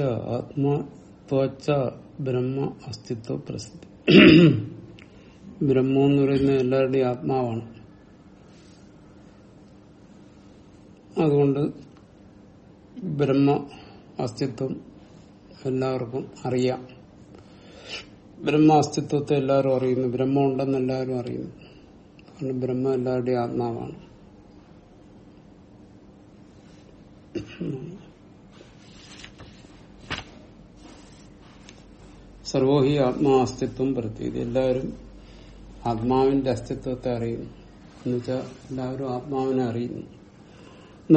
ആത്മത്വച്ച ബ്രഹ്മ അസ്തിത്വ പ്രസിദ്ധി. ബ്രഹ്മം എന്ന് പറയുന്നത് എല്ലാവരുടെയും ആത്മാവാണ്. അതുകൊണ്ട് ബ്രഹ്മ അസ്തിത്വം എല്ലാവർക്കും അറിയാം. ബ്രഹ്മ അസ്തിത്വത്തെ എല്ലാവരും അറിയുന്നു. ബ്രഹ്മം ഉണ്ടെന്ന് എല്ലാവരും അറിയുന്നു. കാരണം ബ്രഹ്മ എല്ലാവരുടെയും ആത്മാവാണ്. സർവോഹി ആത്മാ അസ്തിത്വം പ്രത്യേകിച്ച് എല്ലാവരും ആത്മാവിന്റെ അസ്തിത്വത്തെ അറിയുന്നു. എന്നുവെച്ചാൽ എല്ലാവരും ആത്മാവിനെ അറിയുന്നു.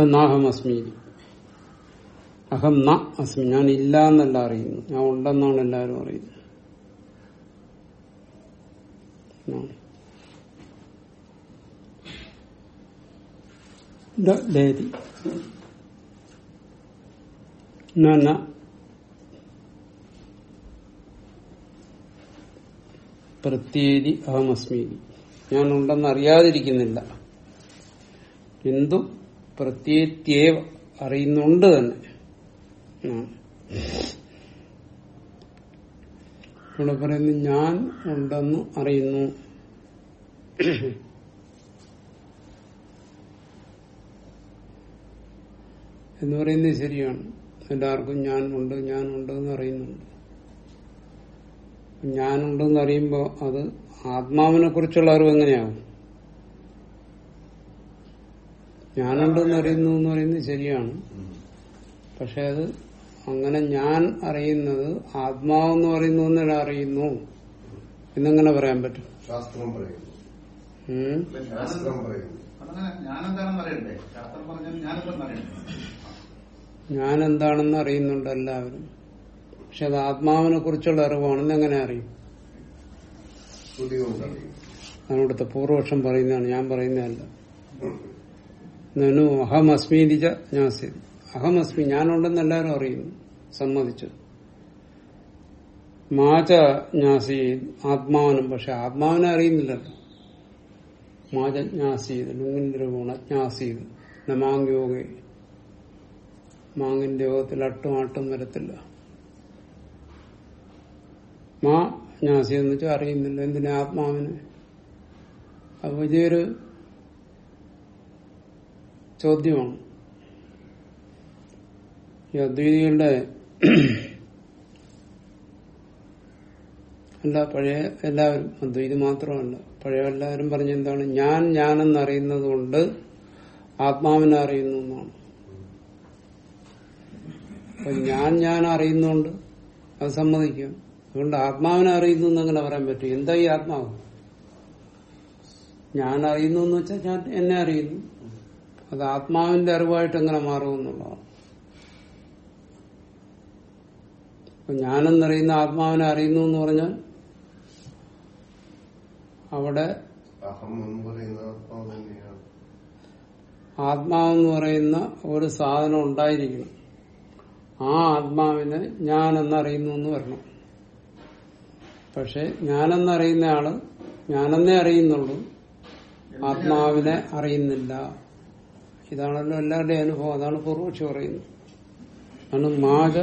നാഹം അസ്മി അഹം ന അസ്മി. ഞാൻ ഇല്ല എന്നല്ല അറിയുന്നു. ഞാൻ ഉണ്ടെന്നാണ് എല്ലാവരും അറിയുന്നത്. ലേതി പ്രത്യേകി അഹമസ്മീതി ഞാൻ ഉണ്ടെന്ന് അറിയാതിരിക്കുന്നില്ല എന്തു പ്രത്യേകത്യേവ അറിയുന്നുണ്ട് തന്നെ. ഇവിടെ പറയുന്നു ഞാൻ ഉണ്ടെന്ന് അറിയുന്നു. എന്ന് പറയുന്നത് ശരിയാണ്. എല്ലാവർക്കും ഞാൻ ഉണ്ട് ഞാൻ ഉണ്ട് എന്ന് അറിയുന്നുണ്ട്. ഞാനുണ്ടെന്ന് അറിയുമ്പോൾ അത് ആത്മാവിനെ കുറിച്ചുള്ള അറിവ് എങ്ങനെയാവും? ഞാനുണ്ടെന്ന് അറിയുന്നു എന്ന് പറയുന്നത് ശരിയാണ്. പക്ഷെ അത് അങ്ങനെ ഞാൻ അറിയുന്നത് ആത്മാവെന്ന് പറയുന്നു എന്നല്ല അറിയുന്നു. എന്നെങ്ങനെ പറയാൻ പറ്റും? ശാസ്ത്രം പറയുന്നു. ഞാൻ എന്താണെന്ന് അറിയുന്നുണ്ട് എല്ലാവരും. പക്ഷെ അത് ആത്മാവിനെ കുറിച്ചുള്ള അറിവാണെന്ന് എങ്ങനെ അറിയും? അതിനോടത്തെ പൂർവപക്ഷം പറയുന്നതാണ്. ഞാൻ പറയുന്നതല്ല. നനു ഞാൻ സ്ഥിതി അഹമസ്മി ഞാനുണ്ടെന്ന് എല്ലാവരും അറിയുന്നു സമ്മതിച്ചു. മാച ജ്ഞാസി ആത്മാവനും പക്ഷെ ആത്മാവിനെ അറിയുന്നില്ലല്ലോ. മാച ജ്ഞാസീത് ലുങ്ങിന്റെ ഗുണ ജ്ഞാസീത്. നമാങ്യോഗ മാങ്ങിന്റെ യോഗത്തിൽ അട്ടും ആട്ടും വരത്തില്ല. മാ ജ്ഞാസി എന്ന് വെച്ചാൽ അറിയുന്നില്ല. എന്തിനാ ആത്മാവിന്? അപ്പൊ ഇതൊരു ചോദ്യമാണ്. ഈ അദ്വൈതികളുടെ അല്ല പഴയ എല്ലാവരും അദ്വൈതി മാത്രമല്ല പഴയ എല്ലാവരും പറഞ്ഞെന്താണ് ഞാൻ ഞാനെന്ന് അറിയുന്നത് കൊണ്ട് ആത്മാവിനെ അറിയുന്നു എന്നാണ്. അപ്പൊ ഞാൻ ഞാൻ അറിയുന്നുണ്ട് അത് സമ്മതിക്കും. അതുകൊണ്ട് ആത്മാവിനെ അറിയുന്നു എന്ന് അങ്ങനെ പറയാൻ പറ്റും. എന്താ ഈ ആത്മാവ്? ഞാൻ അറിയുന്നു എന്ന് വെച്ചാൽ ഞാൻ എന്നെ അറിയുന്നു. അത് ആത്മാവിന്റെ അറിവായിട്ട് എങ്ങനെ മാറുമെന്നുള്ളതാണ് അപ്പൊ ഞാനെന്നറിയുന്ന ആത്മാവിനെ അറിയുന്നു എന്ന് പറഞ്ഞാൽ അവിടെ ആത്മാവെന്ന് പറയുന്ന ഒരു സാധനം ഉണ്ടായിരിക്കണം. ആ ആത്മാവിനെ ഞാൻ എന്നറിയുന്നു എന്ന് വരണം. പക്ഷെ ഞാനെന്നറിയുന്ന ആൾ ഞാനെന്നേ അറിയുന്നുള്ളൂ. ആത്മാവിനെ അറിയുന്നില്ല. ഇതാണല്ലോ എല്ലാവരുടെയും അനുഭവം. അതാണ് പൂർവക്ഷി പറയുന്നത്. ആണ് മാജ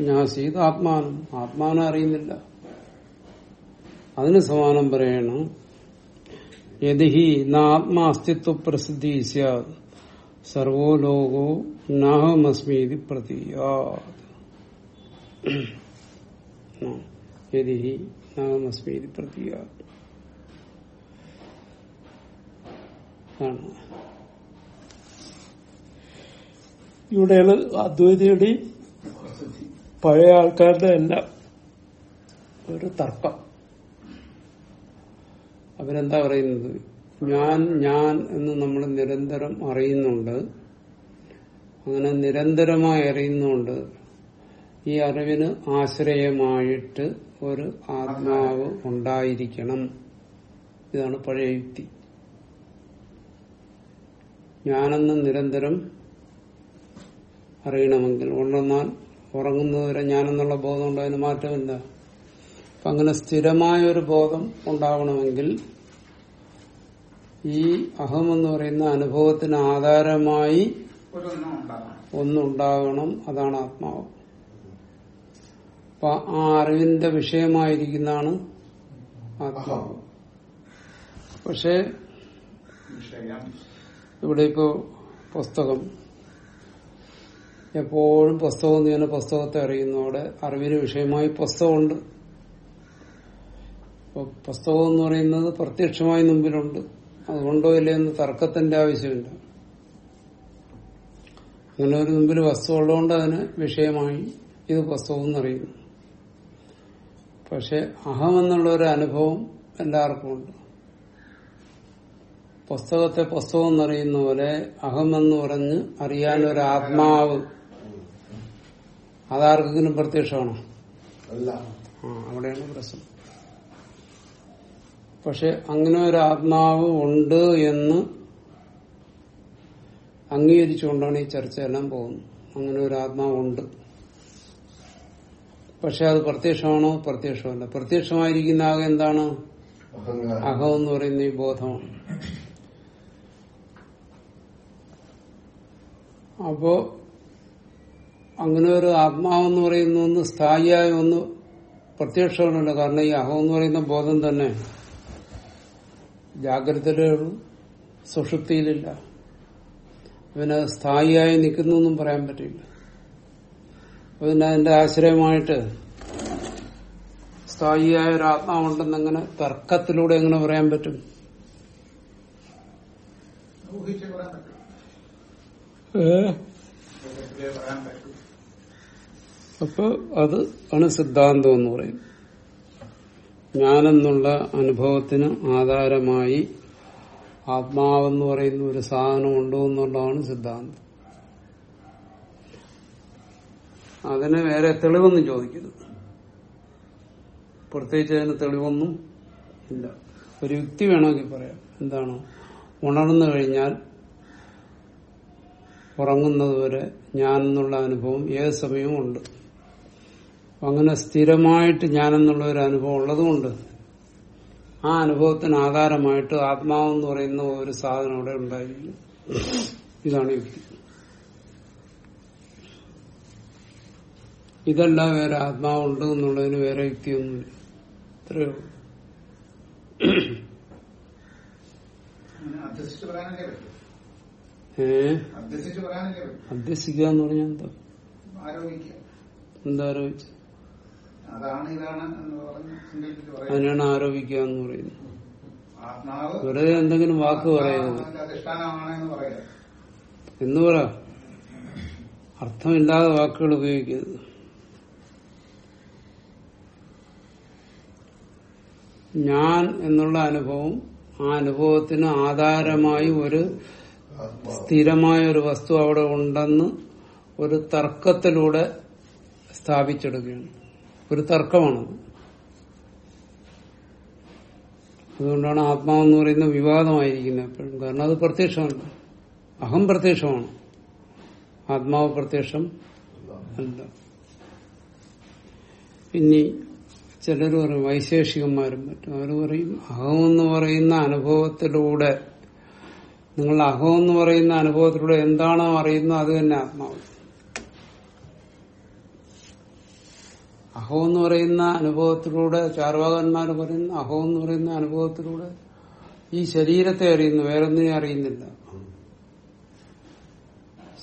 ഞാസീത് ആത്മാനം. ആത്മാവിനെ അറിയുന്നില്ല. അതിന് സമാനം പറയണം. യതിഹി നാത്മാ അസ്തിത്വ പ്രസിദ്ധി സർവോ ലോകോ നാഹമസ്മീതി പ്രതീയാത്. യതിഹി നാഹമസ്മീതി പ്രതീക ഇവിടെയാണ് അദ്വൈതയുടെയും പഴയ ആൾക്കാരുടെ എല്ലാം ഒരു തർക്കം. അവരെന്താ പറയുന്നത്? ഞാൻ ഞാൻ എന്ന് നമ്മൾ നിരന്തരം അറിയുന്നുണ്ട്. അങ്ങനെ നിരന്തരമായി അറിയുന്നുണ്ട്. ഈ അറിവിന് ആശ്രയമായിട്ട് ഒരു ആത്മാവ് ഉണ്ടായിരിക്കണം. ഇതാണ് പഴയ യുക്തി. ഞാനെന്ന് നിരന്തരം അറിയണമെങ്കിൽ ഉണ്ടെന്നാൽ ഉറങ്ങുന്നതുവരെ ഞാനെന്നുള്ള ബോധം ഉണ്ടായതിന് മാറ്റമില്ല അപ്പൊ അങ്ങനെ സ്ഥിരമായ ഒരു ബോധം ഉണ്ടാവണമെങ്കിൽ ഈ അഹം എന്ന് പറയുന്ന അനുഭവത്തിന് ആധാരമായി ഒന്നുണ്ടാവണം ഒന്നുണ്ടാകണം അതാണ് ആത്മാവ്. അപ്പൊ ആ അറിവിന്റെ വിഷയമായിരിക്കുന്നതാണ് ആത്മാവ്. പക്ഷേ ഇവിടെ ഇപ്പോ പുസ്തകം. എപ്പോഴും പുസ്തകം എന്ന് ചെയ്യുന്ന പുസ്തകത്തെ അറിയുന്നു. അവിടെ അറിവിന് വിഷയമായി പുസ്തകമുണ്ട്. പുസ്തകം എന്ന് പറയുന്നത് പ്രത്യക്ഷമായി മുമ്പിലുണ്ട്. അതുകൊണ്ടോ ഇല്ലേ എന്ന് തർക്കത്തിന്റെ ആവശ്യമില്ല. അങ്ങനെ ഒരു മുമ്പിൽ വസ്തു ഉള്ളതുകൊണ്ട് അതിന് വിഷയമായി ഇത് പുസ്തകം എന്നറിയുന്നു പക്ഷെ അഹം എന്നുള്ള ഒരു അനുഭവം എല്ലാവർക്കും ഉണ്ട്. പുസ്തകത്തെ പുസ്തകം എന്നറിയുന്ന പോലെ അഹം എന്ന് പറഞ്ഞ് അറിയാൻ ഒരു ആത്മാവ് അതാർക്കെങ്കിലും പ്രത്യക്ഷമാണോ? അവിടെയാണ് പ്രശ്നം. പക്ഷെ അങ്ങനെ ഒരു ആത്മാവ് ഉണ്ട് എന്ന് അംഗീകരിച്ചുകൊണ്ടാണ് ഈ ചർച്ചയെല്ലാം പോകുന്നത്. അങ്ങനെ ഒരു ആത്മാവുണ്ട്. പക്ഷെ അത് പ്രത്യക്ഷമാണോ? പ്രത്യക്ഷമല്ല. പ്രത്യക്ഷമായിരിക്കുന്ന ആകെ എന്താണ് അഹം എന്ന് പറയുന്ന ഈ ബോധമാണ്. അപ്പോ അങ്ങനെ ഒരു ആത്മാവെന്ന് പറയുന്ന ഒന്ന് സ്ഥായിയായ ഒന്ന് പ്രത്യക്ഷമാണല്ലോ. കാരണം ഈ അഹം എന്ന് പറയുന്ന ബോധം തന്നെ ജാഗ്രതയിലേ ഉള്ളൂ സുഷുപ്തിയിലില്ല. പിന്നെ സ്ഥായിയായി നിൽക്കുന്നു എന്നും പറയാൻ പറ്റില്ല. പിന്നെ അതിന്റെ ആശ്രയമായിട്ട് സ്ഥായിയായ ഒരു ആത്മാവുണ്ടെന്ന് എങ്ങനെ തർക്കത്തിലൂടെ എങ്ങനെ പറയാൻ പറ്റും? അപ്പൊ അത് ആണ് സിദ്ധാന്തം എന്ന് പറയും. ഞാനെന്നുള്ള അനുഭവത്തിന് ആധാരമായി ആത്മാവെന്ന് പറയുന്ന ഒരു സാധനം ഉണ്ടോ എന്നുള്ളതാണ് സിദ്ധാന്തം. അതിന് വേറെ തെളിവൊന്നും ചോദിക്കരുത്. പ്രത്യേകിച്ച് അതിന് തെളിവൊന്നും ഇല്ല. ഒരു യുക്തി വേണമെങ്കിൽ പറയാം. എന്താണ്? ഉണർന്നു കഴിഞ്ഞാൽ ഉറങ്ങുന്നതുവരെ ഞാൻ എന്നുള്ള അനുഭവം ഏത് സമയവും ഉണ്ട്. അങ്ങനെ സ്ഥിരമായിട്ട് ഞാൻ എന്നുള്ള ഒരു അനുഭവം ഉള്ളതുകൊണ്ട് ആ അനുഭവത്തിന് ആധാരമായിട്ട് ആത്മാവെന്ന് പറയുന്ന ഒരു സാധനം അവിടെ ഉണ്ടായിരിക്കും. ഇതാണ് യുക്തി. ഇതല്ല വേറെ ആത്മാവുണ്ട് എന്നുള്ളതിന് വേറെ യുക്തിയൊന്നുമില്ല. ഇത്രയേ ഉള്ളൂ. ഏ? പറ്റും. അധ്യസിക്കുക എന്ന് പറഞ്ഞാൽ എന്താ? എന്താരോപിച്ചു അതിനാണ് ആരോപിക്കുക എന്ന് പറയുന്നത്. വെറുതെ എന്തെങ്കിലും വാക്ക് പറയുന്നത്. എന്ന് എന്ന് പറ. അർത്ഥമില്ലാതെ വാക്കുകൾ ഉപയോഗിക്കരുത്. ഞാൻ എന്നുള്ള അനുഭവം ആ അനുഭവത്തിന് ആധാരമായി ഒരു സ്ഥിരമായ ഒരു വസ്തു അവിടെ ഉണ്ടെന്ന് ഒരു തർക്കത്തിലൂടെ സ്ഥാപിച്ചെടുക്കുകയാണ്. ഒരു തർക്കമാണത്. അതുകൊണ്ടാണ് ആത്മാവെന്ന് പറയുന്ന വിവാദമായിരിക്കുന്നത് എപ്പോഴും. കാരണം അത് പ്രത്യക്ഷമല്ല. അഹം പ്രത്യക്ഷമാണ്. ആത്മാവ് പ്രത്യക്ഷം അല്ല. ഇനി ചിലർ പറയും വൈശേഷികന്മാരും മറ്റും. അവർ പറയും അഹമെന്ന് പറയുന്ന അനുഭവത്തിലൂടെ നിങ്ങൾ അഹം എന്ന് പറയുന്ന അനുഭവത്തിലൂടെ എന്താണോ അറിയുന്നത്? അത് തന്നെ ആത്മാവ്. അഹോ എന്ന് പറയുന്ന അനുഭവത്തിലൂടെ ചാർവാകന്മാർ പറയുന്ന അഹോ എന്ന് പറയുന്ന അനുഭവത്തിലൂടെ ഈ ശരീരത്തെ അറിയുന്നു വേറൊന്നിനെ അറിയുന്നില്ല.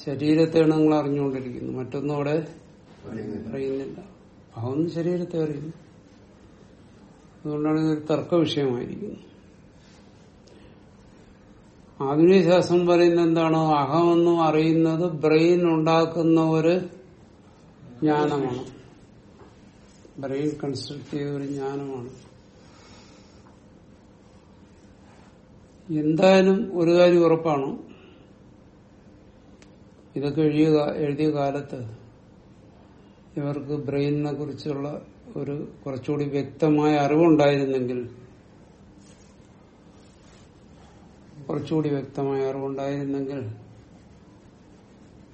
ശരീരത്തെയാണ് നിങ്ങൾ അറിഞ്ഞുകൊണ്ടിരിക്കുന്നത് മറ്റൊന്നും അവിടെ അറിയുന്നില്ല. അഹോന്ന് ശരീരത്തെ അറിയുന്നു. അതുകൊണ്ടാണ് ഇതൊരു തർക്ക വിഷയമായിരിക്കുന്നത് ആധുനിക ശാസ്ത്രം പറയുന്നത് എന്താണോ അഹമെന്നും അറിയുന്നത് ബ്രെയിൻ ഉണ്ടാക്കുന്ന ഒരു ജ്ഞാനമാണ്. ബ്രെയിൻ കൺസ്ട്രക്ട് ചെയ്ത ഒരു ജ്ഞാനമാണ്. എന്തായാലും ഒരു കാര്യം ഉറപ്പാണ്. ഇതൊക്കെ എഴുതിയ കാലത്ത് ഇവർക്ക് ബ്രെയിനിനെ കുറിച്ചുള്ള ഒരു കുറച്ചുകൂടി വ്യക്തമായ അറിവുണ്ടായിരുന്നെങ്കിൽ കുറച്ചുകൂടി വ്യക്തമായ അറിവുണ്ടായിരുന്നെങ്കിൽ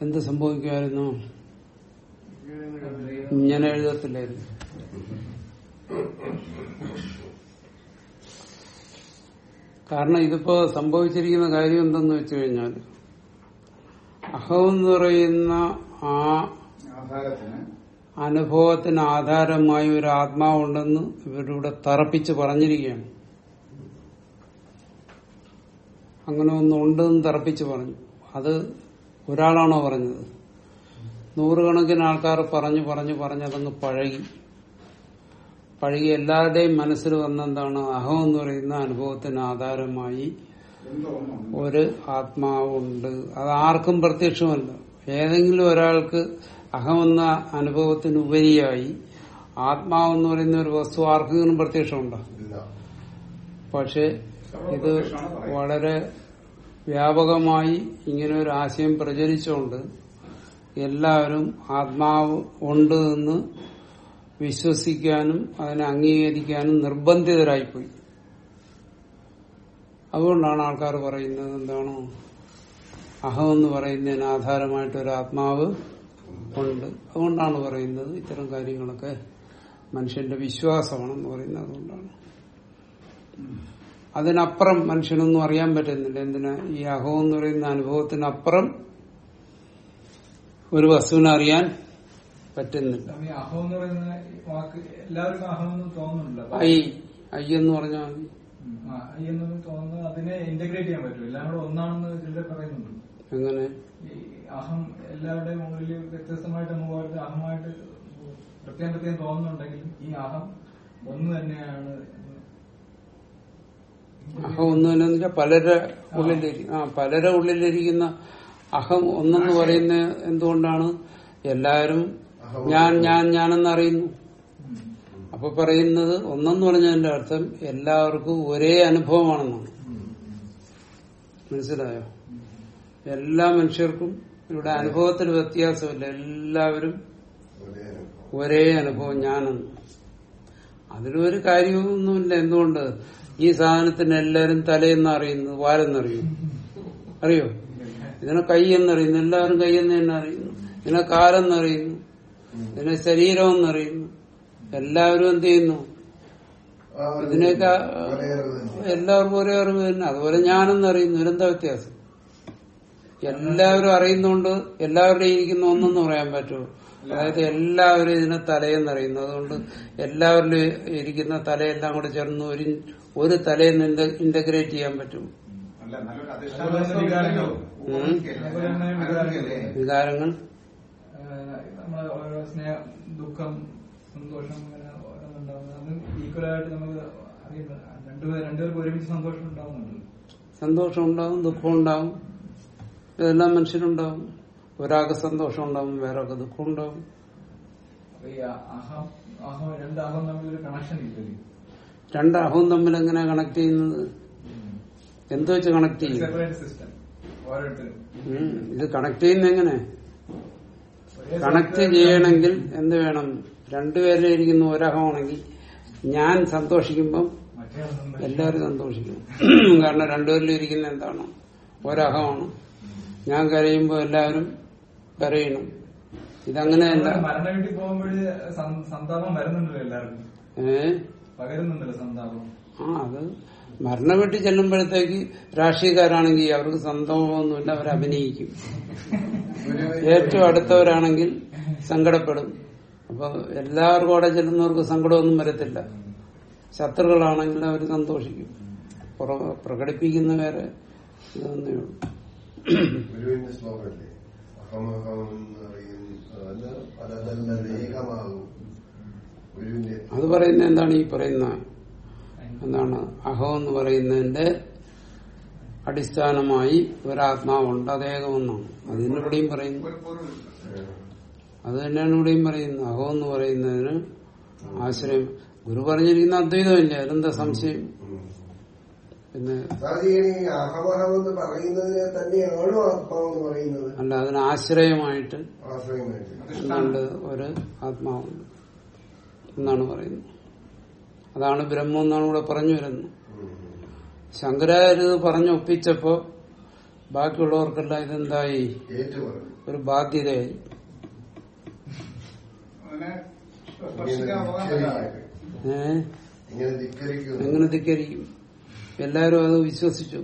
എന്ത് സംഭവിക്കുമായിരുന്നു? ഇങ്ങനെ എഴുതത്തില്ലായിരുന്നു. കാരണം ഇതിപ്പോ സംഭവിച്ചിരിക്കുന്ന കാര്യം എന്തെന്ന് വെച്ചു കഴിഞ്ഞാൽ അഹം എന്ന് പറയുന്ന ആ അനുഭവത്തിന് ആധാരമായി ഒരു ആത്മാവുണ്ടെന്ന് ഇവരിവിടെ തറപ്പിച്ച് പറഞ്ഞിരിക്കുകയാണ്. അങ്ങനെ ഒന്നുണ്ടെന്ന് തറപ്പിച്ച് പറഞ്ഞു. അത് ഒരാളാണോ പറഞ്ഞത്? നൂറുകണക്കിന് ആൾക്കാർ പറഞ്ഞു പറഞ്ഞു പറഞ്ഞ് അതങ്ങ് പഴകി. പഴകി എല്ലാവരുടെയും മനസ്സിൽ വന്നെന്താണ്? അഹം എന്ന് പറയുന്ന അനുഭവത്തിന് ആധാരമായി ഒരു ആത്മാവുണ്ട്. അത് ആർക്കും പ്രത്യക്ഷമല്ല. ഏതെങ്കിലും ഒരാൾക്ക് അഹമെന്ന അനുഭവത്തിന് ഉപരിയായി ആത്മാവെന്ന് പറയുന്ന ഒരു വസ്തു ആർക്കെങ്കിലും പ്രത്യക്ഷമുണ്ടോ? ഇല്ല. പക്ഷെ ഇത് വളരെ വ്യാപകമായി ഇങ്ങനെ ഒരു ആശയം പ്രചരിച്ചുകൊണ്ട് എല്ലാവരും ആത്മാവ് ഉണ്ട് എന്ന് വിശ്വസിക്കാനും അതിനെ അംഗീകരിക്കാനും നിർബന്ധിതരായിപ്പോയി. അതുകൊണ്ടാണ് ആൾക്കാർ പറയുന്നത് എന്താണോ? അഹം എന്ന് പറയുന്നതിന് ആധാരമായിട്ട് ഒരു ആത്മാവ് ഉണ്ട് അതുകൊണ്ടാണ് പറയുന്നത് ഇത്തരം കാര്യങ്ങളൊക്കെ മനുഷ്യന്റെ വിശ്വാസമാണെന്ന് പറയുന്നത് അതുകൊണ്ടാണ്. അതിനപ്പുറം മനുഷ്യനൊന്നും അറിയാൻ പറ്റുന്നില്ല. എന്തിനാ? ഈ അഹം എന്ന് പറയുന്ന അനുഭവത്തിനപ്പുറം ഒരു വസ്തുവിനെ അറിയാൻ പറ്റുന്നില്ല. ഐ ഐ എന്ന് പറഞ്ഞാൽ മതി. ഉം, ആ, ഈ എന്നൊന്നും തോന്നുന്നത് അതിനെ ഇന്റഗ്രേറ്റ് ചെയ്യാൻ പറ്റും എല്ലാം കൂടെ ഒന്നാണെന്ന് ചിലർ പറയുന്നുണ്ട്. എങ്ങനെ? അഹം എല്ലാവരുടെയും ഉള്ളിൽ വ്യത്യസ്തമായിട്ട് അനുഭവമായിട്ട് അഹമായിട്ട് പ്രത്യേകം പ്രത്യേകം തോന്നുന്നുണ്ടെങ്കിലും ഈ അഹം ഒന്ന് തന്നെയാണ് അഹം ഒന്ന് തന്നെ പലരുടെ ഉള്ളിലിരിക്കും ആ പലരുടെ ഉള്ളിലിരിക്കുന്ന അഹം ഒന്നെന്ന് പറയുന്ന എന്തുകൊണ്ടാണ്? എല്ലാവരും ഞാൻ ഞാൻ ഞാനെന്ന് അറിയുന്നു. അപ്പൊ പറയുന്നത് ഒന്നെന്ന് പറഞ്ഞതിന്റെ അർത്ഥം എല്ലാവർക്കും ഒരേ അനുഭവമാണെന്നാണ്. മനസ്സിലായോ? എല്ലാ മനുഷ്യർക്കും ഇവിടെ അനുഭവത്തിൽ വ്യത്യാസമില്ല. എല്ലാവരും ഒരേ അനുഭവം. ഞാനെന്ന് അതിലൊരു കാര്യമൊന്നുമില്ല എന്തുകൊണ്ട്? ഈ സാധനത്തിന് എല്ലാവരും തലയെന്ന് അറിയുന്നു വാരെന്നറിയുന്നു അറിയോ? ഇതിനെ കൈ എന്നറിയുന്നു എല്ലാവരും കൈ എന്ന് തന്നെ അറിയുന്നു. ഇതിനെ കാലെന്നറിയുന്നു ഇതിനെ ശരീരം എന്നറിയുന്നു എല്ലാവരും എന്ത് ചെയ്യുന്നു? ഇതിനേക്കാ. എല്ലാവർക്കും ഒരേ അറിവ് തന്നെ. അതുപോലെ ഞാനെന്നറിയുന്നു. ഇതിനെന്താ വ്യത്യാസം? എല്ലാവരും അറിയുന്നോണ്ട് എല്ലാവരുടെയും ഇരിക്കുന്ന ഒന്നെന്ന് പറയാൻ പറ്റുമോ അതായത് എല്ലാവരും ഇതിനെ തലയെന്നറിയുന്നു അതുകൊണ്ട് എല്ലാവരിലും ഇരിക്കുന്ന തലയെല്ലാം കൂടെ ചേർന്ന് ഒരു ഒരു തലയെന്ന് ഇന്റഗ്രേറ്റ് ചെയ്യാൻ പറ്റും. വികാരങ്ങൾ. ദുഃഖം സന്തോഷം ഈക്വലായിട്ട് നമുക്ക് അറിയുന്നത്. രണ്ടുപേർ രണ്ടുപേർക്ക് ഒരുമിച്ച് സന്തോഷം ഉണ്ടാവുന്നുണ്ട്. സന്തോഷം ഉണ്ടാവും ദുഃഖം ഉണ്ടാവും. ഇതെല്ലാം മനുഷ്യരുണ്ടാവും. ഒരാൾക്ക് സന്തോഷം ഉണ്ടാവും വേറൊക്കെ ദുഃഖം ഉണ്ടാവും. രണ്ട് അഹവും തമ്മിൽ എങ്ങനെ കണക്ട് ചെയ്യുന്നത്? എന്ത് വെച്ച് കണക്ട് ചെയ്യും? ഇത് കണക്ട് ചെയ്യുന്ന എങ്ങനെ? കണക്ട് ചെയ്യണമെങ്കിൽ എന്ത് വേണം? രണ്ടുപേരിൽ ഇരിക്കുന്ന ഒരഹമാണെങ്കിൽ ഞാൻ സന്തോഷിക്കുമ്പം എല്ലാവരും സന്തോഷിക്കും. കാരണം രണ്ടുപേരിൽ ഇരിക്കുന്ന എന്താണ്? ഒരഹമാണ്. ഞാൻ കരയുമ്പോൾ എല്ലാവരും കരയണം ഇതങ്ങനെയല്ല. മരണ വീട്ടിൽ പോകുമ്പോഴ് സന്താപം വരുന്നുണ്ടല്ലോ എല്ലാവർക്കും. ഏ? പകരുന്നുണ്ടല്ലോ സന്താപം. ആ അത് മരണ വീട്ടിൽ ചെല്ലുമ്പോഴത്തേക്ക് രാഷ്ട്രീയക്കാരാണെങ്കിൽ അവർക്ക് സന്തോഷമൊന്നുമില്ല അവർ അഭിനയിക്കും. ഏറ്റവും അടുത്തവരാണെങ്കിൽ സങ്കടപ്പെടും. അപ്പൊ എല്ലാവർക്കും അവിടെ ചെല്ലുന്നവർക്ക് സങ്കടമൊന്നും വരത്തില്ല. ശത്രുക്കളാണെങ്കിൽ അവർ സന്തോഷിക്കും. പ്രകടിപ്പിക്കുന്നവരെ പ്രകടിപ്പിക്കുന്ന വേറെ ഇതൊന്നേ ഉള്ളൂ ഗുരുവിന്റെ ശ്ലോകമല്ലേ? അത് പറയുന്ന എന്താണ് ഈ പറയുന്ന? എന്താണ്? അഹം എന്ന് പറയുന്നതിന്റെ അടിസ്ഥാനമായി ഒരാത്മാവുണ്ട് അതേകമെന്നാണ് അതിന് ഇവിടെയും പറയുന്നു. അത് തന്നെയാണ് ഇവിടെയും പറയുന്നത്. അഹോ എന്ന് പറയുന്നതിന് ആശ്രയം. ഗുരു പറഞ്ഞിരിക്കുന്ന അദ്വൈതമല്ലേ? അതെന്താ സംശയം? പിന്നെ പറയുന്നതിനെ തന്നെയാണോ ആത്മാവെന്ന് പറയുന്നത്? അല്ല അതിന് ആശ്രയമായിട്ട് ആശ്രയമായിട്ട്. ഒരു ആത്മാവുണ്ട് എന്നാണ് പറയുന്നത്. അതാണ് ബ്രഹ്മം എന്നാണ് ഇവിടെ പറഞ്ഞു വരുന്നത്. ശങ്കരാചാര്യത് പറഞ്ഞ ഒപ്പിച്ചപ്പോ പറഞ്ഞൊപ്പിച്ചപ്പോ ബാക്കിയുള്ളവർക്കെല്ലാം ഇതെന്തായി? ഒരു ബാധ്യതയായി. എങ്ങനെ ധിക്കരിക്കും? എല്ലാരും അത് വിശ്വസിച്ചു.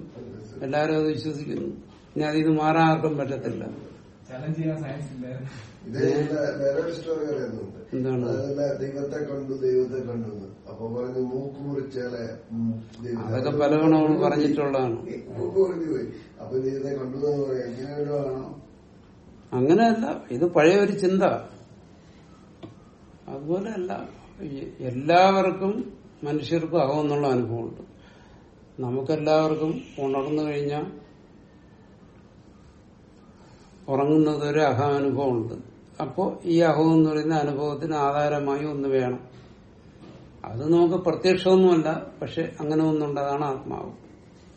എല്ലാരും അത് വിശ്വസിക്കുന്നു. ഇനി നിന്ന് മാറാൻ ആർക്കും പറ്റത്തില്ല. എന്താണ്? ദൈവത്തെ കണ്ടു ദൈവത്തെ കണ്ടു. അപ്പൊ പറഞ്ഞു മൂക്ക് മുറിച്ചാലെ ഉം, അതൊക്കെ പലവണ അവൾ പറഞ്ഞിട്ടുള്ളതാണ്. മൂക്ക് മുറിഞ്ഞു പോയി. അപ്പൊ ദൈവത്തെ കണ്ടു എന്ന് പറയാം. അങ്ങനെയല്ല ഇത് പഴയ ഒരു ചിന്ത. അതുപോലെയല്ല അല്ല എല്ലാവർക്കും മനുഷ്യർക്കും അകമെന്നുള്ള അനുഭവമുണ്ട്. നമുക്കെല്ലാവർക്കും ഉണർന്നു കഴിഞ്ഞാൽ ഉറങ്ങുന്നത് ഒരു അഹാനുഭവമുണ്ട് അപ്പോൾ ഈ അഹം എന്ന് പറയുന്ന അനുഭവത്തിന് ആധാരമായി ഒന്ന് വേണം. അത് നമുക്ക് പ്രത്യക്ഷമൊന്നുമല്ല പക്ഷെ അങ്ങനെ ഒന്നുണ്ട് അതാണ് ആത്മാവ്.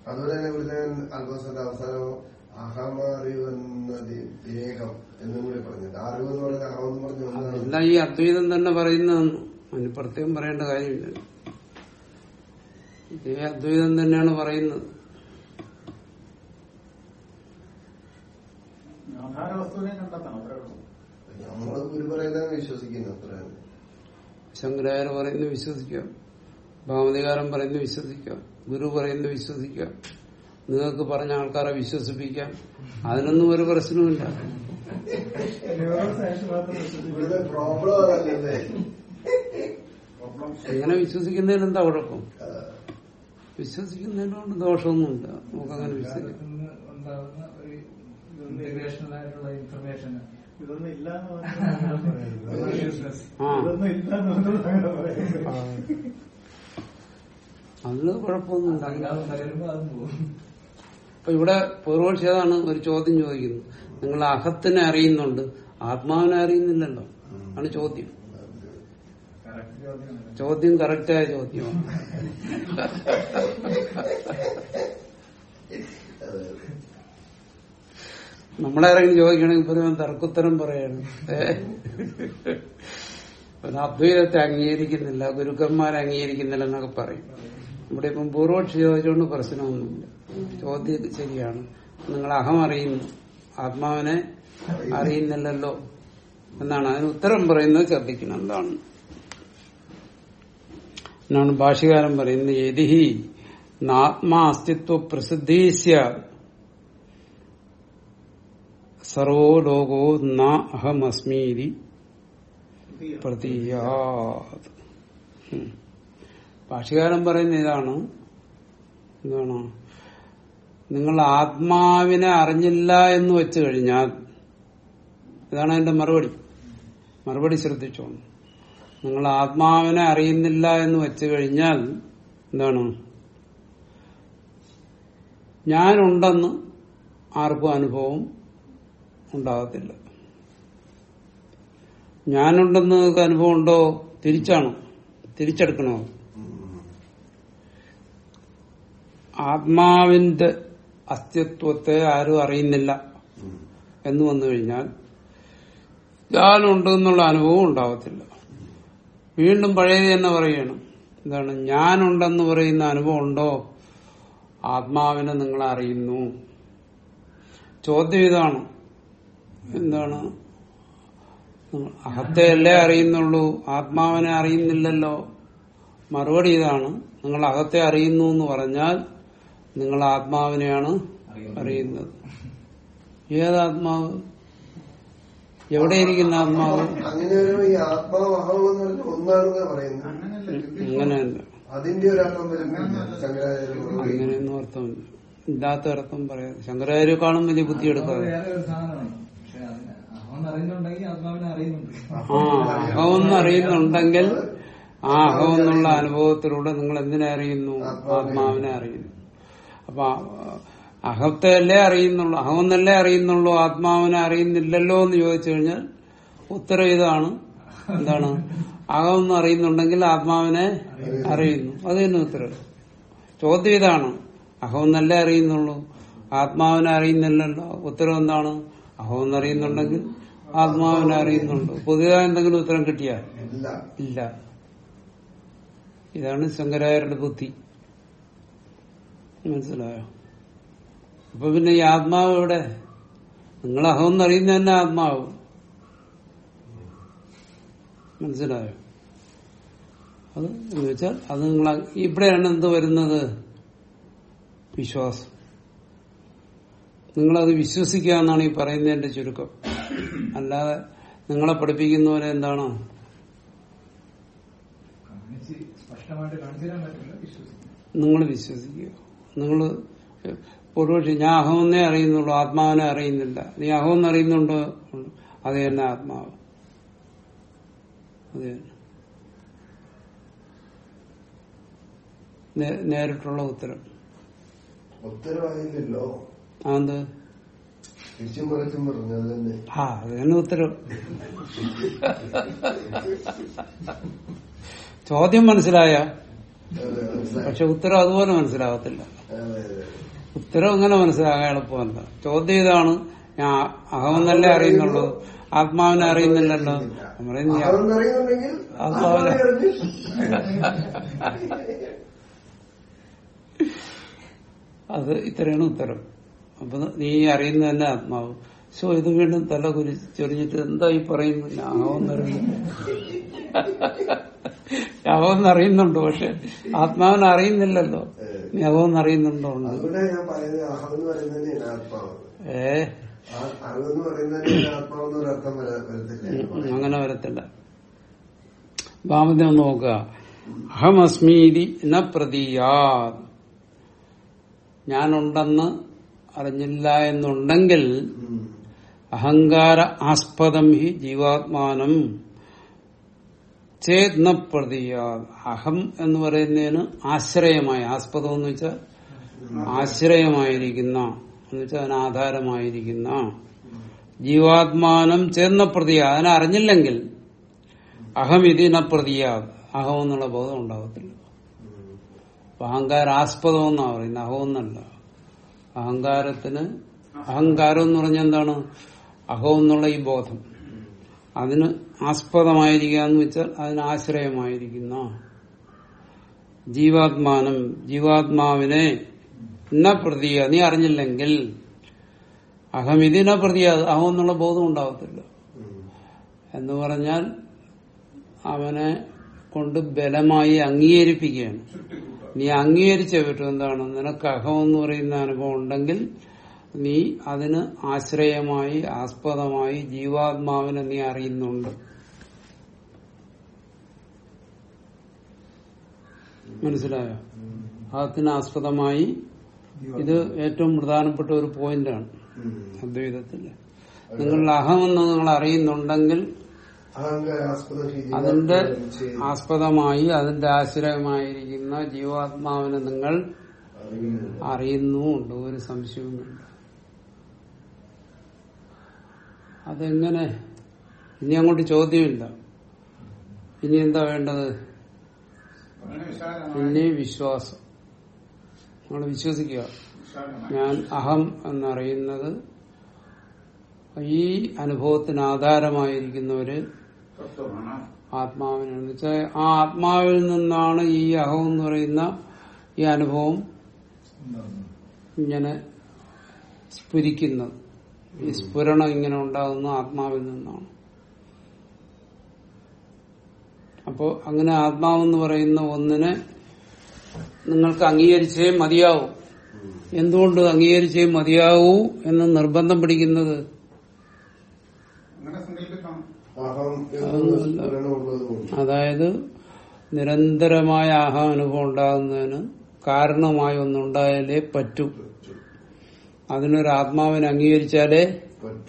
അതുപോലെ തന്നെ ഇവിടുത്തെ അവസാനം അഹമറിവെന്നത് ദേഹം എന്നും കൂടി പറഞ്ഞിട്ട് അറിവ് എന്ന് പറയുന്നത് അഹം എന്ന് പറഞ്ഞ ഈ അദ്വൈതം തന്നെ പറയുന്നതെന്ന്. അതിന് പ്രത്യേകം പറയേണ്ട കാര്യമില്ല ഇതേ അദ്വൈതം തന്നെയാണ് പറയുന്നത്. ശങ്കരാചാര്യ പറയുന്നു വിശ്വസിക്കാം. ഭാമതികാരൻ പറയുന്നു വിശ്വസിക്കാം. ഗുരു പറയുന്നു വിശ്വസിക്കാം. നിങ്ങൾക്ക് പറഞ്ഞ ആൾക്കാരെ വിശ്വസിപ്പിക്കാം. അതിനൊന്നും ഒരു പ്രശ്നവുമില്ല. എങ്ങനെ വിശ്വസിക്കുന്നതിന് എന്താ കുഴപ്പം? വിശ്വസിക്കുന്നതിനോട് ദോഷമൊന്നുമില്ല. നമുക്കങ്ങനെ വിശ്വസിക്കാം. ഇതൊന്നും ഇല്ല കുഴപ്പമൊന്നുമില്ല. അതും പോകും. അപ്പൊ ഇവിടെ പൂർവക്ഷി അതാണ് ഒരു ചോദ്യം ചോദിക്കുന്നത് നിങ്ങൾ അഹത്തിനെ അറിയുന്നുണ്ട്. ആത്മാവിനെ അറിയുന്നില്ലല്ലോ. ആണ് ചോദ്യം. ചോദ്യം കറക്റ്റായ ചോദ്യമാണ്. നമ്മളാരെങ്കിലും ചോദിക്കണമെങ്കിൽ ഞാൻ തർക്കുത്തരം പറയാണ്. അദ്വൈതത്തെ അംഗീകരിക്കുന്നില്ല ഗുരുക്കന്മാരെ അംഗീകരിക്കുന്നില്ല എന്നൊക്കെ പറയും. ഇവിടെ ഇപ്പം പൂർവക്ഷി ചോദിച്ചുകൊണ്ട് പ്രശ്നമൊന്നുമില്ല. ചോദ്യം ശരിയാണ്. നിങ്ങൾ അഹം അറിയുന്നു. ആത്മാവിനെ അറിയുന്നില്ലല്ലോ എന്നാണ്. അതിന് ഉത്തരം പറയുന്നത് ശ്രദ്ധിക്കണം. എന്താണ്? എന്നാണ് ഭാഷകാരൻ പറയുന്നത്. യതിഹി നാത്മാ അസ്തിത്വ പ്രസിദ്ധീസ്യ. സർവോ ലോകോ ന അഹമസ്മീതി പ്രതീയാത്. ഉം. ഭാഷ്യകാരൻ പറയുന്ന ഇതാണ്. എന്താണ്? നിങ്ങൾ ആത്മാവിനെ അറിഞ്ഞില്ല എന്ന് വെച്ചു കഴിഞ്ഞാൽ ഇതാണ് എന്റെ മറുപടി. മറുപടി ശ്രദ്ധിച്ചോണം നിങ്ങൾ ആത്മാവിനെ അറിയുന്നില്ല എന്ന് വെച്ചു കഴിഞ്ഞാൽ എന്താണ്? ഞാനുണ്ടെന്ന് ആർക്കും അനുഭവം ഉണ്ടാകത്തില്ല. ഞാനുണ്ടെന്ന് അനുഭവം ഉണ്ടോ? തിരിച്ചാണോ? തിരിച്ചെടുക്കണോ? ആത്മാവിന്റെ അസ്തിത്വത്തെ ആരും അറിയുന്നില്ല എന്ന് വന്നു കഴിഞ്ഞാൽ ഞാനുണ്ട് എന്നുള്ള അനുഭവം ഉണ്ടാകത്തില്ല. വീണ്ടും പഴയത് തന്നെ പറയണം എന്താണ്? ഞാനുണ്ടെന്ന് പറയുന്ന അനുഭവം ഉണ്ടോ? ആത്മാവിനെ നിങ്ങൾ അറിയുന്നു. ചോദ്യം ഇതാണ്. എന്താണ്? അഹത്തെയല്ലേ അറിയുന്നുള്ളൂ? ആത്മാവിനെ അറിയുന്നില്ലല്ലോ. മറുപടി ഇതാണ്. നിങ്ങൾ അകത്തെ അറിയുന്നു എന്ന് പറഞ്ഞാൽ നിങ്ങൾ ആത്മാവിനെയാണ് അറിയുന്നത്. ഏതാത്മാവ്? എവിടെയിരിക്കുന്ന ആത്മാവ്? അങ്ങനെ ഒരു ഈ ആത്മാവഹം എന്ന് പറഞ്ഞ ഒന്നാണെന്ന് പറയുന്നത് അങ്ങനെയല്ല. അതിന്റെ ഒരു അർത്ഥം അങ്ങനെയൊന്നും അർത്ഥം ഇല്ലാത്ത അർത്ഥം പറയാം. ശങ്കരാചാര്യക്കാളും വലിയ ബുദ്ധി എടുക്കാതെ. ആ അഹമെന്ന് അറിയുന്നുണ്ടെങ്കിൽ ആ അഹം എന്നുള്ള അനുഭവത്തിലൂടെ നിങ്ങൾ എന്തിനെ അറിയുന്നു? ആത്മാവിനെ അറിയുന്നു. അപ്പൊ അഹത്തെ അല്ലേ അറിയുന്നുള്ളൂ അഹമെന്നല്ലേ അറിയുന്നുള്ളൂ ആത്മാവിനെ അറിയുന്നില്ലല്ലോ എന്ന് ചോദിച്ചു കഴിഞ്ഞാൽ ഉത്തരം ഇതാണ്. എന്താണ്? അഹമെന്ന് അറിയുന്നുണ്ടെങ്കിൽ ആത്മാവിനെ അറിയുന്നു. അത് തന്നെ ഉത്തരം. ചോദ്യം ഇതാണ്. അഹമെന്നല്ലേ അറിയുന്നുള്ളൂ? ആത്മാവിനെ അറിയുന്നില്ലല്ലോ. ഉത്തരം എന്താണ്? അഹമെന്ന് അറിയുന്നുണ്ടെങ്കിൽ ആത്മാവിനെ അറിയുന്നുണ്ട് പുതിയതായി എന്തെങ്കിലും ഉത്തരം കിട്ടിയ? ഇല്ല. ഇല്ല. ഇതാണ് ശങ്കരായരുടെ ബുദ്ധി. മനസ്സിലായോ? അപ്പൊ പിന്നെ ഈ ആത്മാവ് എവിടെ? നിങ്ങൾ അഹം അറിയുന്ന തന്നെ ആത്മാവ്. മനസ്സിലായോ? അത് എന്ന് വെച്ചാൽ അത് നിങ്ങൾ ഇവിടെയാണ് എന്ത് വരുന്നത്? വിശ്വാസം. നിങ്ങളത് വിശ്വസിക്കുക എന്നാണ് ഈ പറയുന്നതിന്റെ ചുരുക്കം. അല്ലാതെ നിങ്ങളെ പഠിപ്പിക്കുന്നവരെ എന്താണ്? നിങ്ങൾ വിശ്വസിക്കുക. നിങ്ങൾ പൂർവക്ഷി ഞാൻ അഹമെന്നേ അറിയുന്നുള്ളൂ ആത്മാവിനെ അറിയുന്നില്ല. നീ അഹമെന്ന് അറിയുന്നുണ്ടോ? അത് തന്നെ ആത്മാവ്. അത് തന്നെ. നേരിട്ടുള്ള ഉത്തരം. ഉത്തരവായില്ലല്ലോ അത് തന്നെ. ആ അത് തന്നെ ഉത്തരം. ചോദ്യം മനസ്സിലായ? പക്ഷെ ഉത്തരം അതുപോലെ മനസ്സിലാകത്തില്ല അതെ. ഉത്തരം എങ്ങനെ മനസ്സിലാകാൻ എളുപ്പമല്ല ചോദ്യം ഇതാണ്. ഞാൻ അഹമെന്നല്ലേ അറിയുന്നുള്ളൂ. ആത്മാവിനെ അറിയുന്നില്ലല്ലോ. ആത്മാവിനെ- അത് ഇത്രയാണ് ഉത്തരം. അപ്പൊ നീ അറിയുന്നതന്നെ ആത്മാവ്. സോ ഇത് വീണ്ടും തല കുരിച്ചൊറിഞ്ഞിട്ട് എന്താ ഈ പറയുന്നു ഞാവെന്നറിയുന്നു ഞാവെന്നറിയുന്നുണ്ടോ പക്ഷെ ആത്മാവിനെ അറിയുന്നില്ലല്ലോ. ഞാവെന്നറിയുന്നുണ്ടോ ഏ? അങ്ങനെ വരത്തില്ല. ഭാമത്തിനെ നോക്കുക. അഹമസ്മീതി ന പ്രതീയാ ഞാനുണ്ടെന്ന് അറിഞ്ഞില്ല എന്നുണ്ടെങ്കിൽ. അഹങ്കാര ആസ്പദം ഹി ജീവാത്മാനം. ചേത്ന പ്രതിയാ അഹം എന്ന് പറയുന്നതിന് ആശ്രയമായി ആസ്പദം എന്ന് വെച്ചാൽ ആശ്രയമായിരിക്കുന്ന എന്ന് വെച്ചാൽ ആധാരമായിരിക്കുന്ന ജീവാത്മാനം ചേർന്ന പ്രതിയ അതിനെ അറിഞ്ഞില്ലെങ്കിൽ അഹം ഇതിന പ്രതിയ അഹം എന്നുള്ള ബോധം ഉണ്ടാകത്തില്ല അഹങ്കാരാസ്പദം എന്നാ പറയുന്നത്. അഹം എന്നല്ല. അഹങ്കാരത്തിന് അഹങ്കാരം എന്ന് പറഞ്ഞെന്താണ് അഹം എന്നുള്ള ഈ ബോധം. അതിന് ആസ്പദമായിരിക്കുക എന്ന് വെച്ചാൽ അതിന് ആശ്രയമായിരിക്കുന്ന ജീവാത്മാനം ജീവാത്മാവിനെ എന്ന പ്രതിയ നീ അറിഞ്ഞില്ലെങ്കിൽ അഹം ഇതിന പ്രതിയ അഹോ എന്നുള്ള ബോധം ഉണ്ടാവത്തില്ല. എന്ന് പറഞ്ഞാൽ അവനെ കൊണ്ട് ബലമായി അംഗീകരിപ്പിക്കുകയാണ്. നീ അംഗീകരിച്ചേ പറ്റും. എന്താണ്? നിനക്ക് അഹം എന്ന് പറയുന്ന അനുഭവം ഉണ്ടെങ്കിൽ നീ അതിന് ആശ്രയമായി ആസ്പദമായി ജീവാത്മാവിനെ നീ അറിയുന്നുണ്ട്. മനസ്സിലായോ? അതിന് ആസ്പദമായി ഇത് ഏറ്റവും പ്രധാനപ്പെട്ട ഒരു പോയിന്റാണ്. ഉം. അദ്വൈതത്തിൽ നിങ്ങളുടെ അഹമെന്ന് നിങ്ങൾ അറിയുന്നുണ്ടെങ്കിൽ അതിന്റെ ആസ്പദമായി അതിന്റെ ആശ്രയമായിരിക്കുന്ന ജീവാത്മാവിനെ നിങ്ങൾ അറിയുന്നു. അറിയുന്നുമുണ്ട് ഒരു സംശയവുമില്ല. അതെങ്ങനെ? ഇനി അങ്ങോട്ട് ചോദ്യമില്ല. ഇനി എന്താ വേണ്ടത്? ഇനി വിശ്വാസം. നമ്മൾ വിശ്വസിക്കുക. ഞാൻ അഹം എന്നറിയുന്നത് ഈ അനുഭവത്തിന് ആധാരമായിരിക്കുന്ന ഒരു ആത്മാവിനാണ് വെച്ചാൽ ആ ആത്മാവിൽ നിന്നാണ് ഈ അഹം എന്ന് പറയുന്ന ഈ അനുഭവം ഇങ്ങനെ സ്ഫുരിക്കുന്നത്. ഈ സ്ഫുരണം ഇങ്ങനെ ഉണ്ടാകുന്ന ആത്മാവിൽ നിന്നാണ്. അപ്പോ അങ്ങനെ ആത്മാവെന്ന് പറയുന്ന ഒന്നിനെ നിങ്ങൾക്ക് അംഗീകരിച്ചേ മതിയാവൂ. എന്തുകൊണ്ട് അംഗീകരിച്ചേ മതിയാവൂ എന്ന് നിർബന്ധം പിടിക്കുന്നത്? അതായത് നിരന്തരമായ ആഹാ അനുഭവം ഉണ്ടാകുന്നതിന് കാരണമായി ഒന്നുണ്ടായാലേ പറ്റൂ. അതിനൊരു ആത്മാവിനെ അംഗീകരിച്ചാലേ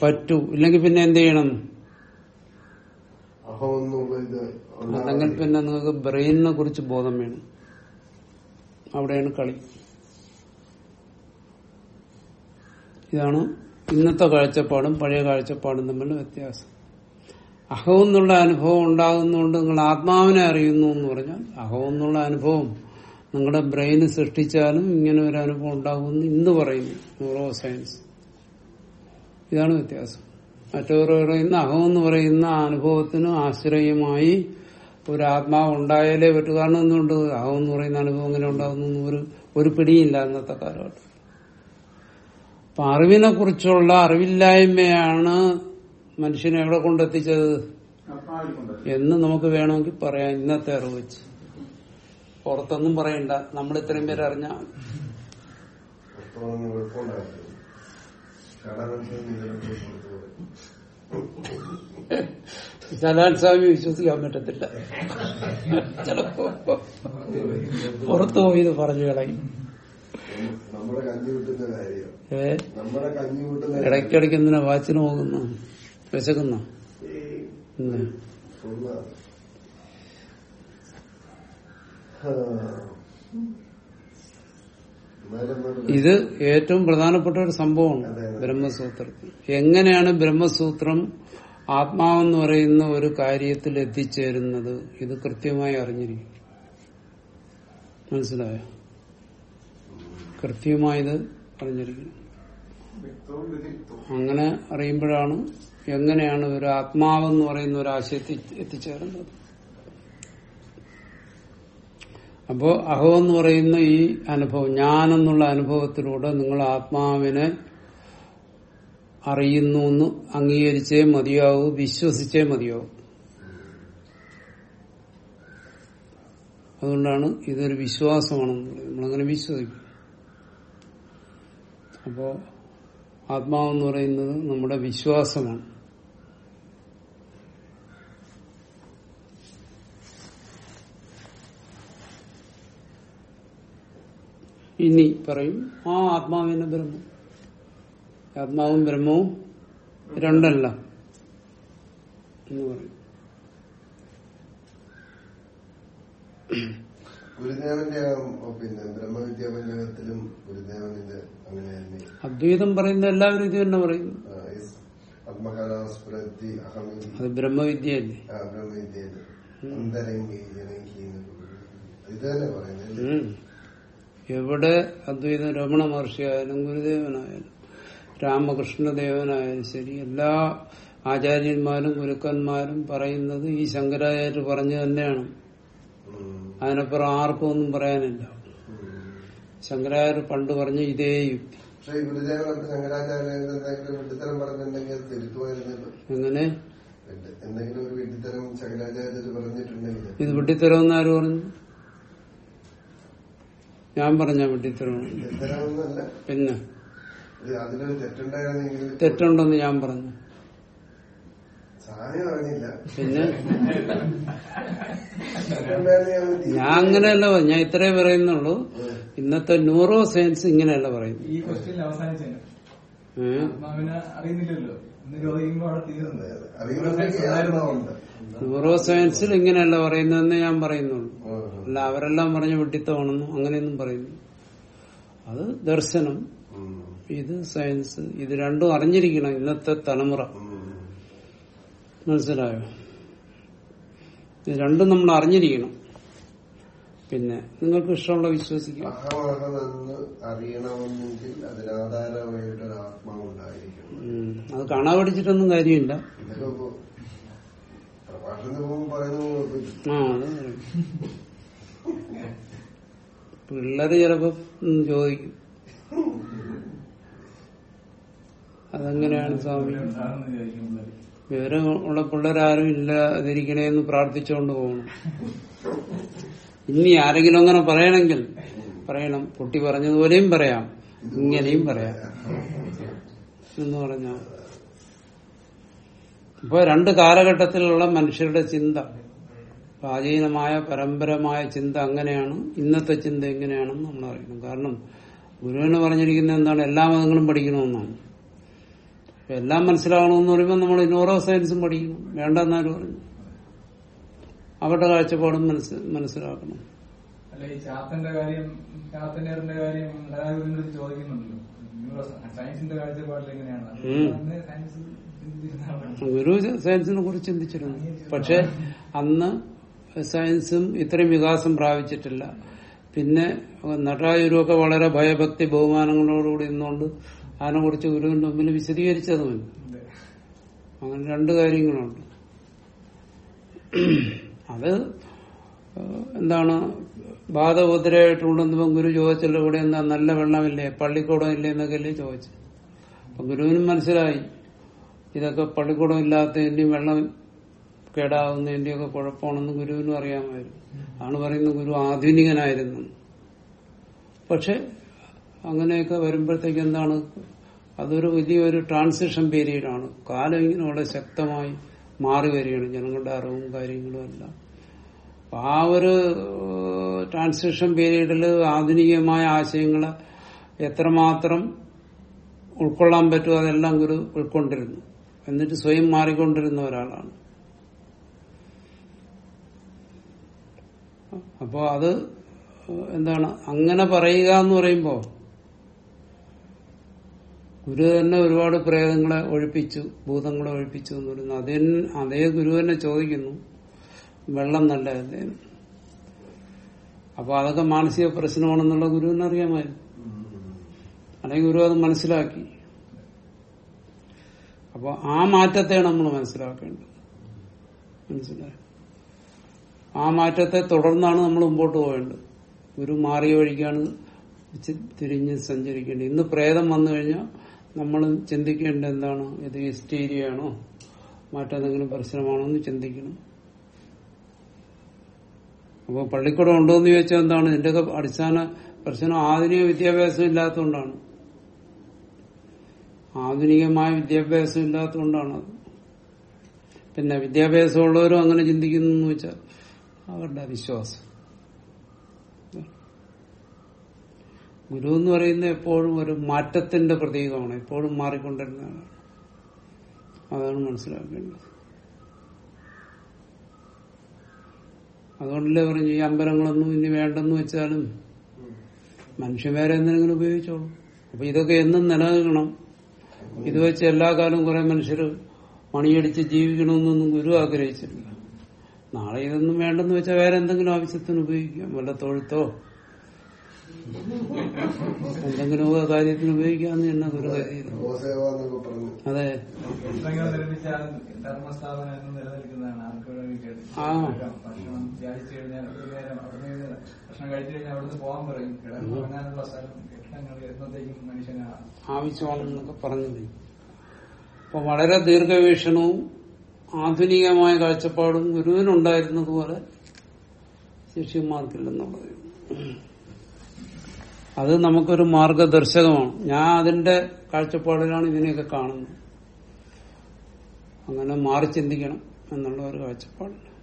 പറ്റൂ. ഇല്ലെങ്കിൽ പിന്നെ എന്ത് ചെയ്യണം? അല്ലെങ്കിൽ പിന്നെ നിങ്ങൾക്ക് ബ്രെയിനിനെ കുറിച്ച് ബോധം വേണം. അവിടെയാണ് കളി. ഇതാണ് ഇന്നത്തെ കാഴ്ചപ്പാടും പഴയ കാഴ്ചപ്പാടും തമ്മിലുള്ള വ്യത്യാസം. അഹം എന്നുള്ള അനുഭവം ഉണ്ടാകുന്നതുകൊണ്ട് നിങ്ങൾ ആത്മാവിനെ അറിയുന്നു എന്ന് പറഞ്ഞാൽ അഹം എന്നുള്ള അനുഭവം നിങ്ങളുടെ ബ്രെയിന് സൃഷ്ടിച്ചാലും ഇങ്ങനെ ഒരു അനുഭവം ഉണ്ടാകുമെന്ന് ഇന്ന് പറയുന്നു ന്യൂറോ സയൻസ് ഇതാണ് വ്യത്യാസം. മറ്റവർ പറയുന്ന അഹം എന്ന് പറയുന്ന അനുഭവത്തിന് ആശ്രയമായി ഒരു ആത്മാവ് ഉണ്ടായാലേ പറ്റൂ. കാരണം എന്തുകൊണ്ട്? അഹം എന്ന് പറയുന്ന അനുഭവം എങ്ങനെ ഉണ്ടാകുന്നു ഒരു ഒരു പിടിയില്ല അന്നത്തെ കാലഘട്ടം അപ്പൊ അറിവിനെ കുറിച്ചുള്ള അറിവില്ലായ്മയാണ് മനുഷ്യനെ എവിടെ കൊണ്ടെത്തിച്ചത്? എന്ന് നമുക്ക് വേണമെങ്കിൽ പറയാം ഇന്നത്തെ അറിവ് വെച്ച്. പുറത്തൊന്നും പറയണ്ട. നമ്മൾ ഇത്രയും പേര് അറിഞ്ഞ ചലാൻ സ്വാമി വിശ്വസിക്കാൻ പറ്റത്തില്ല. ചിലപ്പോ പുറത്തു പോയി ഇത് പറഞ്ഞു കളയും. ഇടയ്ക്കിടയ്ക്ക് എന്തിനാ വാച്ചിന് പോകുന്നു? വിശക്കുന്നു ഏയ്, ഇന്ന് ഉള്ള. ആ. എന്നാലും നമ്മൾ- ഇത് ഏറ്റവും പ്രധാനപ്പെട്ട ഒരു സംഭവമാണ്. ബ്രഹ്മസൂത്രത്തിൽ എങ്ങനെയാണ് ബ്രഹ്മസൂത്രം ആത്മാവെന്ന് പറയുന്ന ഒരു കാര്യത്തിൽ എത്തിച്ചേരുന്നത്? ഇത് കൃത്യമായി അറിഞ്ഞിരിക്കും. മനസ്സിലായോ? കൃത്യമായത് അറിഞ്ഞിരിക്കണം വിധിത്വവും അങ്ങനെ അറിയുമ്പോഴാണ് എങ്ങനെയാണ് ഒരു ആത്മാവെന്ന് പറയുന്ന ഒരു ആശയത്തിൽ എത്തിച്ചേരുന്നത്. അപ്പോ അഹോ എന്ന് പറയുന്ന ഈ അനുഭവം ഞാനെന്നുള്ള അനുഭവത്തിലൂടെ നിങ്ങൾ ആത്മാവിനെ അറിയുന്നു എന്ന് അംഗീകരിച്ചേ മതിയാവൂ വിശ്വസിച്ചേ മതിയാവൂ. അതുകൊണ്ടാണ് ഇതൊരു വിശ്വാസമാണെന്ന് നമ്മളങ്ങനെ വിശ്വസിക്കും. അപ്പോ ആത്മാവെന്ന് പറയുന്നത് നമ്മുടെ വിശ്വാസമാണ്. ഇനി പറയും ആ ആത്മാവിനെ ബ്രഹ്മം. ആത്മാവും ബ്രഹ്മവും രണ്ടല്ല എന്ന് പറയും. ഗുരുദേവന്റെ പിന്നെ ബ്രഹ്മവിദ്യാ പഞ്ചകത്തിലും അങ്ങനെ അദ്വൈതം പറയുന്ന എല്ലാവരും ഇത് തന്നെ പറയുന്നു അത് ബ്രഹ്മവിദ്യയല്ലേ? ആ, ബ്രഹ്മവിദ്യയിൽ അന്തരംഗി. ഇത് തന്നെ പറയുന്നത്. എവിടെ അദ്വൈത രമണ മഹർഷിയായാലും ഗുരുദേവനായാലും രാമകൃഷ്ണദേവനായാലും ശരി എല്ലാ ആചാര്യന്മാരും ഗുരുക്കന്മാരും പറയുന്നത് ഈ ശങ്കരാചാര്യ പറഞ്ഞു തന്നെയാണ്. അതിനപ്പുറം ആർക്കും ഒന്നും പറയാനില്ല. ശങ്കരാചാര്യ പണ്ട് പറഞ്ഞ ഇതേ യുക്തി. എങ്ങനെ? ഇത് ശങ്കരാചാര്യ എന്തെങ്കിലും വിഡ്ഢിത്തരം പറഞ്ഞിട്ടുണ്ടെങ്കിൽ അത് തിരുത്തുമായിരുന്നല്ലോ എങ്ങനെ വിഡ്ഢി- എന്തെങ്കിലും ഒരു വിഡ്ഢിത്തരം ശങ്കരാചാര്യർ പറഞ്ഞിട്ടുണ്ടെങ്കിൽ ഇത് വെട്ടിത്തരമെന്ന് ആര് പറഞ്ഞു ഞാൻ പറഞ്ഞ വിഡ്ഢിത്തരമൊന്നല്ല പിന്നെ? തെറ്റുണ്ടെന്ന് ഞാൻ പറഞ്ഞു. പിന്നെ? ഞാൻ അങ്ങനെയല്ല ഞാൻ ഇത്രേ പറയുന്നുള്ളൂ. ഇന്നത്തെ ന്യൂറോ സയൻസ് ഇങ്ങനെയല്ല പറയുന്നത്. ഈ ക്വസ്റ്റ്യൻ ആത്മാവിനെ അറിയുന്നില്ലല്ലോ. ചോദിക്കുമ്പോൾ അവിടെ അറിയുന്നുണ്ടെങ്കിൽ ആത്മാവുണ്ട് ന്യൂറോ സയൻസിൽ ഇങ്ങനെയല്ല പറയുന്നതെന്ന് ഞാൻ പറയുന്നുള്ളൂ. അല്ല അവരെല്ലാം പറഞ്ഞ വെട്ടിത്തമാണെന്നും അങ്ങനെയൊന്നും പറയുന്നു. അത് ദർശനം. ഇത് സയൻസ്. ഇത് രണ്ടും അറിഞ്ഞിരിക്കണം ഇന്നത്തെ തലമുറ. മനസിലായോ മനസ്സിലായോ? ഇത് രണ്ടും നമ്മൾ അറിഞ്ഞിരിക്കണം. പിന്നെ നിങ്ങൾക്ക് ഇഷ്ടമുള്ള വിശ്വസിക്കാം. അറിയണമെന്നെങ്കിൽ അതിനാധാരമായിട്ടൊരു. അത് കാണാൻ പഠിച്ചിട്ടൊന്നും കാര്യമില്ല ഇതൊക്കെ ഇപ്പൊ പ്രഭാഷണത്തിന് പോകുമ്പോൾ പറയുന്നത് കുഴപ്പമില്ല. ആ അത് പറയും പിള്ളേര് ചിലപ്പോ ചോദിക്കും. അതെങ്ങനെയാണ് സ്വാമി. വിവരം ഉള്ള പിള്ളേരാരും ഇല്ലാതിരിക്കണേന്ന് പ്രാർത്ഥിച്ചുകൊണ്ട് പോകണം. ഇനി ആരെങ്കിലും അങ്ങനെ പറയണമെങ്കിൽ പറയണം. കുട്ടി പറഞ്ഞതുപോലെയും പറയാം. ഇങ്ങനെയും പറയാം. എന്ന് പറഞ്ഞ ഇപ്പൊ രണ്ട് കാലഘട്ടത്തിലുള്ള മനുഷ്യരുടെ ചിന്ത. പ്രാചീനമായ പരമ്പരമായ ചിന്ത അങ്ങനെയാണ്. ഇന്നത്തെ ചിന്ത എങ്ങനെയാണെന്ന് നമ്മൾ അറിയണം. കാരണം ഗുരുവിന് പറഞ്ഞിരിക്കുന്ന എന്താണ്? എല്ലാ മതങ്ങളും പഠിക്കണമെന്നാണ്. എല്ലാം മനസ്സിലാകണമെന്ന് പറയുമ്പോൾ നമ്മൾ ന്യൂറോ സയൻസും പഠിക്കണം. വേണ്ടെന്നാലും പറഞ്ഞു? അവരുടെ കാഴ്ചപ്പാടും മനസ്സ് മനസ്സിലാക്കണം. അല്ല ഈ ചാത്തന്റെ കാര്യം ചാത്തന്റെ കാര്യം ചോദിക്കുന്നുണ്ടല്ലോ. സയൻസിന്റെ കാഴ്ചപ്പാടിൽ എങ്ങനെയാണ്? സയൻസ് ഗുരു സയൻസിനെ കുറിച്ച് ചിന്തിച്ചിരുന്നു. പക്ഷെ അന്ന് സയൻസും ഇത്രയും വികാസം പ്രാപിച്ചിട്ടില്ല. പിന്നെ നടായുരുവൊക്കെ വളരെ ഭയഭക്തി ബഹുമാനങ്ങളോടുകൂടി നിന്നുകൊണ്ട് അതിനെക്കുറിച്ച് ഗുരുവിന്റെ മുമ്പിൽ വിശദീകരിച്ചതുമില്ല. അങ്ങനെ രണ്ട് കാര്യങ്ങളുണ്ട്. അത് എന്താണ് ബാധബുദ്ധരായിട്ടുണ്ടെന്ന് ഗുരു ചോദിച്ചല്ലോ ഇവിടെ എന്താ നല്ല വെള്ളമില്ലേ പള്ളിക്കൂടം ഇല്ലേ എന്നൊക്കെ അല്ലേ ചോദിച്ചു അപ്പൊ ഗുരുവിനും മനസ്സിലായി. ഇതൊക്കെ പള്ളിക്കൂടം ഇല്ലാത്തതിന്റെയും വെള്ളം കേടാവുന്നതിന്റെയൊക്കെ കുഴപ്പമാണെന്ന് ഗുരുവിനും അറിയാമായിരുന്നു. ആണ് പറയുന്നത് ഗുരു ആധുനികനായിരുന്നു. പക്ഷെ അങ്ങനെയൊക്കെ വരുമ്പോഴത്തേക്ക് എന്താണ്? അതൊരു വലിയൊരു ട്രാൻസിഷൻ പീരീഡാണ് കാലം ഇങ്ങനെ വളരെ ശക്തമായി മാറി വരികയാണ് ജനങ്ങളുടെ അറിവും കാര്യങ്ങളും എല്ലാം. ആ ഒരു ട്രാൻസിഷൻ പീരീഡിൽ ആധുനികമായ ആശയങ്ങളെ എത്രമാത്രം ഉൾക്കൊള്ളാൻ പറ്റുമോ അതെല്ലാം ഗുരു ഉൾക്കൊണ്ടിരുന്നു. എന്നിട്ട് സ്വയം മാറിക്കൊണ്ടിരുന്ന ഒരാളാണ്. അപ്പോ അത് എന്താണ് അങ്ങനെ പറയുക എന്ന് പറയുമ്പോ ഗുരു തന്നെ ഒരുപാട് പ്രേതങ്ങളെ ഒഴിപ്പിച്ചു ഭൂതങ്ങളെ ഒഴിപ്പിച്ചു എന്ന് പറയുന്നു. അതേ അതേ ഗുരു തന്നെ ചോദിക്കുന്നു വെള്ളം നല്ലതല്ലേ അപ്പൊ അതൊക്കെ മാനസിക പ്രശ്നമാണെന്നുള്ള ഗുരുവിന് അറിയാമായിരുന്നു. അല്ലെങ്കിൽ ഗുരു അത് മനസ്സിലാക്കി. അപ്പൊ ആ മാറ്റത്തെയാണ് നമ്മൾ മനസ്സിലാക്കേണ്ടത്. മനസ്സിലായി? ആ മാറ്റത്തെ തുടർന്നാണ് നമ്മൾ മുമ്പോട്ട് പോകേണ്ടത്. ഗുരു മാറിയ വഴിക്കാണ് തിരിഞ്ഞ് സഞ്ചരിക്കേണ്ടത്. ഇന്ന് പ്രേതം വന്നു കഴിഞ്ഞാൽ നമ്മൾ ചിന്തിക്കേണ്ടത് എന്താണ്? ഇത് ഹിസ്റ്റീരിയാണോ മറ്റേതെങ്കിലും പ്രശ്നമാണോ എന്ന് ചിന്തിക്കണം. അപ്പോൾ പള്ളിക്കൂടം ഉണ്ടോ എന്ന് ചോദിച്ചാൽ എന്താണ്? ഇതിന്റെയൊക്കെ അടിസ്ഥാന പ്രശ്നം ആധുനിക വിദ്യാഭ്യാസം ഇല്ലാത്തതുകൊണ്ടാണ്. ആധുനികമായ വിദ്യാഭ്യാസം ഇല്ലാത്തതുകൊണ്ടാണത് പിന്നെ വിദ്യാഭ്യാസമുള്ളവരും അങ്ങനെ ചിന്തിക്കുന്നു എന്ന് വെച്ചാൽ അവരുടെ അവിശ്വാസം. ഗുരു എന്ന് പറയുന്നത് എപ്പോഴും ഒരു മാറ്റത്തിന്റെ പ്രതീകമാണ്. എപ്പോഴും മാറിക്കൊണ്ടിരുന്നതാണ്. അതാണ് മനസ്സിലാക്കേണ്ടത്. അതുകൊണ്ടല്ലേ പറഞ്ഞു ഈ അമ്പലങ്ങളൊന്നും ഇനി വേണ്ടെന്ന് വെച്ചാലും മനുഷ്യൻ എന്തെങ്കിലും ഉപയോഗിച്ചോളൂ. അപ്പൊ ഇതൊക്കെ എന്നും നിലനിൽക്കണം. ഇത് വെച്ച് എല്ലാ കാലവും കുറെ മനുഷ്യർ മണിയടിച്ച് ജീവിക്കണമെന്നൊന്നും ഗുരു ആഗ്രഹിച്ചിട്ടില്ല. നാളെ ഇതൊന്നും വേണ്ടെന്ന് വെച്ചാൽ വേറെ എന്തെങ്കിലും ആവശ്യത്തിന് ഉപയോഗിക്കാം. വല്ല തൊഴുത്തോ എന്തെങ്കിലും കാര്യത്തിന് ഉപയോഗിക്കാന്ന് തന്നെ ഒരു കാര്യം പറഞ്ഞു അതെ ആ. ആവശ്യമാണെന്നൊക്കെ പറഞ്ഞത് അപ്പൊ വളരെ ദീർഘവീക്ഷണവും ആധുനികമായ കാഴ്ചപ്പാടും ഗുരുവിനുണ്ടായിരുന്നതുപോലെ ശിഷ്യന്മാർക്കില്ലെന്നുള്ളത് അത് നമുക്കൊരു മാർഗദർശകമാണ്. ഞാൻ അതിന്റെ കാഴ്ചപ്പാടിലാണ് ഇതിനെയൊക്കെ കാണുന്നത്. അങ്ങനെ മാറി ചിന്തിക്കണം എന്നുള്ള ഒരു കാഴ്ചപ്പാട്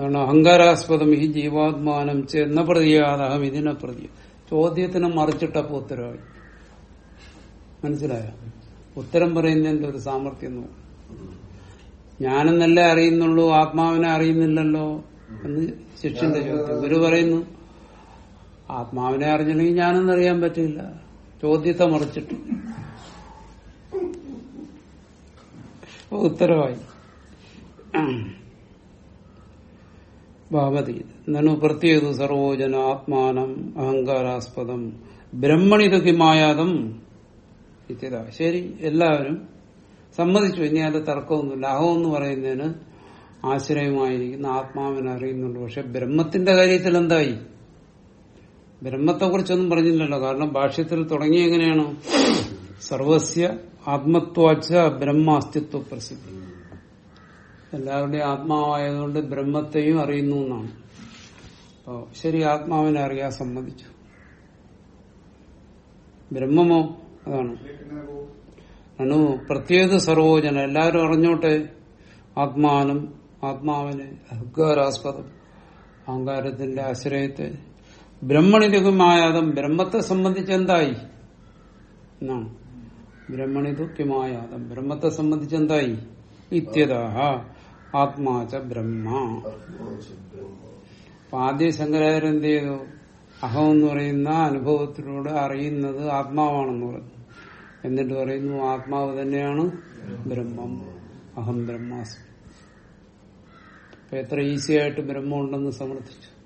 അഹങ്കാരാസ്പദം ഈ ജീവാത്മാനം ചെന്ന പ്രതിയാതഹം ഇതിനെ പ്രതി ചോദ്യത്തിന് മറിച്ചിട്ടപ്പോ ഉത്തരവായി. മനസ്സിലായ? ഉത്തരം പറയുന്നതിന്റെ ഒരു സാമർഥ്യം നോക്കും ഞാനെന്നല്ലേ അറിയുന്നുള്ളൂ? ആത്മാവിനെ അറിയുന്നില്ലല്ലോ? എന്ന് ശിഷ്യന്റെ ചോദ്യം. ഗുരു പറയുന്നു ആത്മാവിനെ അറിഞ്ഞില്ലെങ്കിൽ അറിയാൻ പറ്റില്ല. ചോദ്യത്തെ മറിച്ചിട്ട്. ഉത്തരവായി. ഭാവതി നനു പ്രത്യേക സർവോജന ആത്മാനം അഹങ്കാരാസ്പദം ബ്രഹ്മണിതകിമായാതം ഇത്യത. ശരി എല്ലാവരും സമ്മതിച്ചു. ഇനി അത് തർക്കമൊന്നുമില്ല. അഹം എന്ന് പറയുന്നതിന് ആശ്രയമായിരിക്കുന്ന ആത്മാവിനെ അറിയുന്നുണ്ട്. പക്ഷെ ബ്രഹ്മത്തിന്റെ കാര്യത്തിൽ എന്തായി? ബ്രഹ്മത്തെ കുറിച്ചൊന്നും പറഞ്ഞില്ലല്ലോ. കാരണം ഭാഷ്യത്തിൽ തുടങ്ങി എങ്ങനെയാണ്? സർവസ്യ ആത്മത്വാച്ച ബ്രഹ്മാസ്തിത്വ പ്രസിദ്ധി. എല്ലാവരുടെയും ആത്മാവായതുകൊണ്ട് ബ്രഹ്മത്തെയും അറിയുന്നു എന്നാണ്. അപ്പോ ശരി ആത്മാവിനെ അറിയാൻ സമ്മതിച്ചു. ബ്രഹ്മമോ? അതാണ്. അനു പ്രത്യേക സർവോജന. എല്ലാവരും അറിഞ്ഞോട്ടെ? ആത്മാനം ആത്മാവിനെ അഹങ്കാരാസ്പദം അഹങ്കാരത്തിന്റെ ആശ്രയത്തെ. ബ്രഹ്മണിതുകമായാതം ബ്രഹ്മത്തെ സംബന്ധിച്ച് എന്തായി? എന്നാണ്. ബ്രഹ്മണിതുക്യമായാതം ബ്രഹ്മത്തെ സംബന്ധിച്ച് എന്തായി? ഇത്യതാഹ ആത്മാച ബ്രഹ്മ. ആദ്യ ശങ്കരാചാര്യ എന്ത് ചെയ്തു? അഹം എന്ന് പറയുന്ന അനുഭവത്തിലൂടെ അറിയുന്നത് ആത്മാവാണെന്ന് പറഞ്ഞു. എന്നിട്ട് പറയുന്നു ആത്മാവ് തന്നെയാണ് ബ്രഹ്മം. അഹം ബ്രഹ്മാസ്മി. അപ്പൊ എത്ര ഈസി ആയിട്ട് ബ്രഹ്മം ഉണ്ടെന്ന് സമർത്ഥിച്ചു.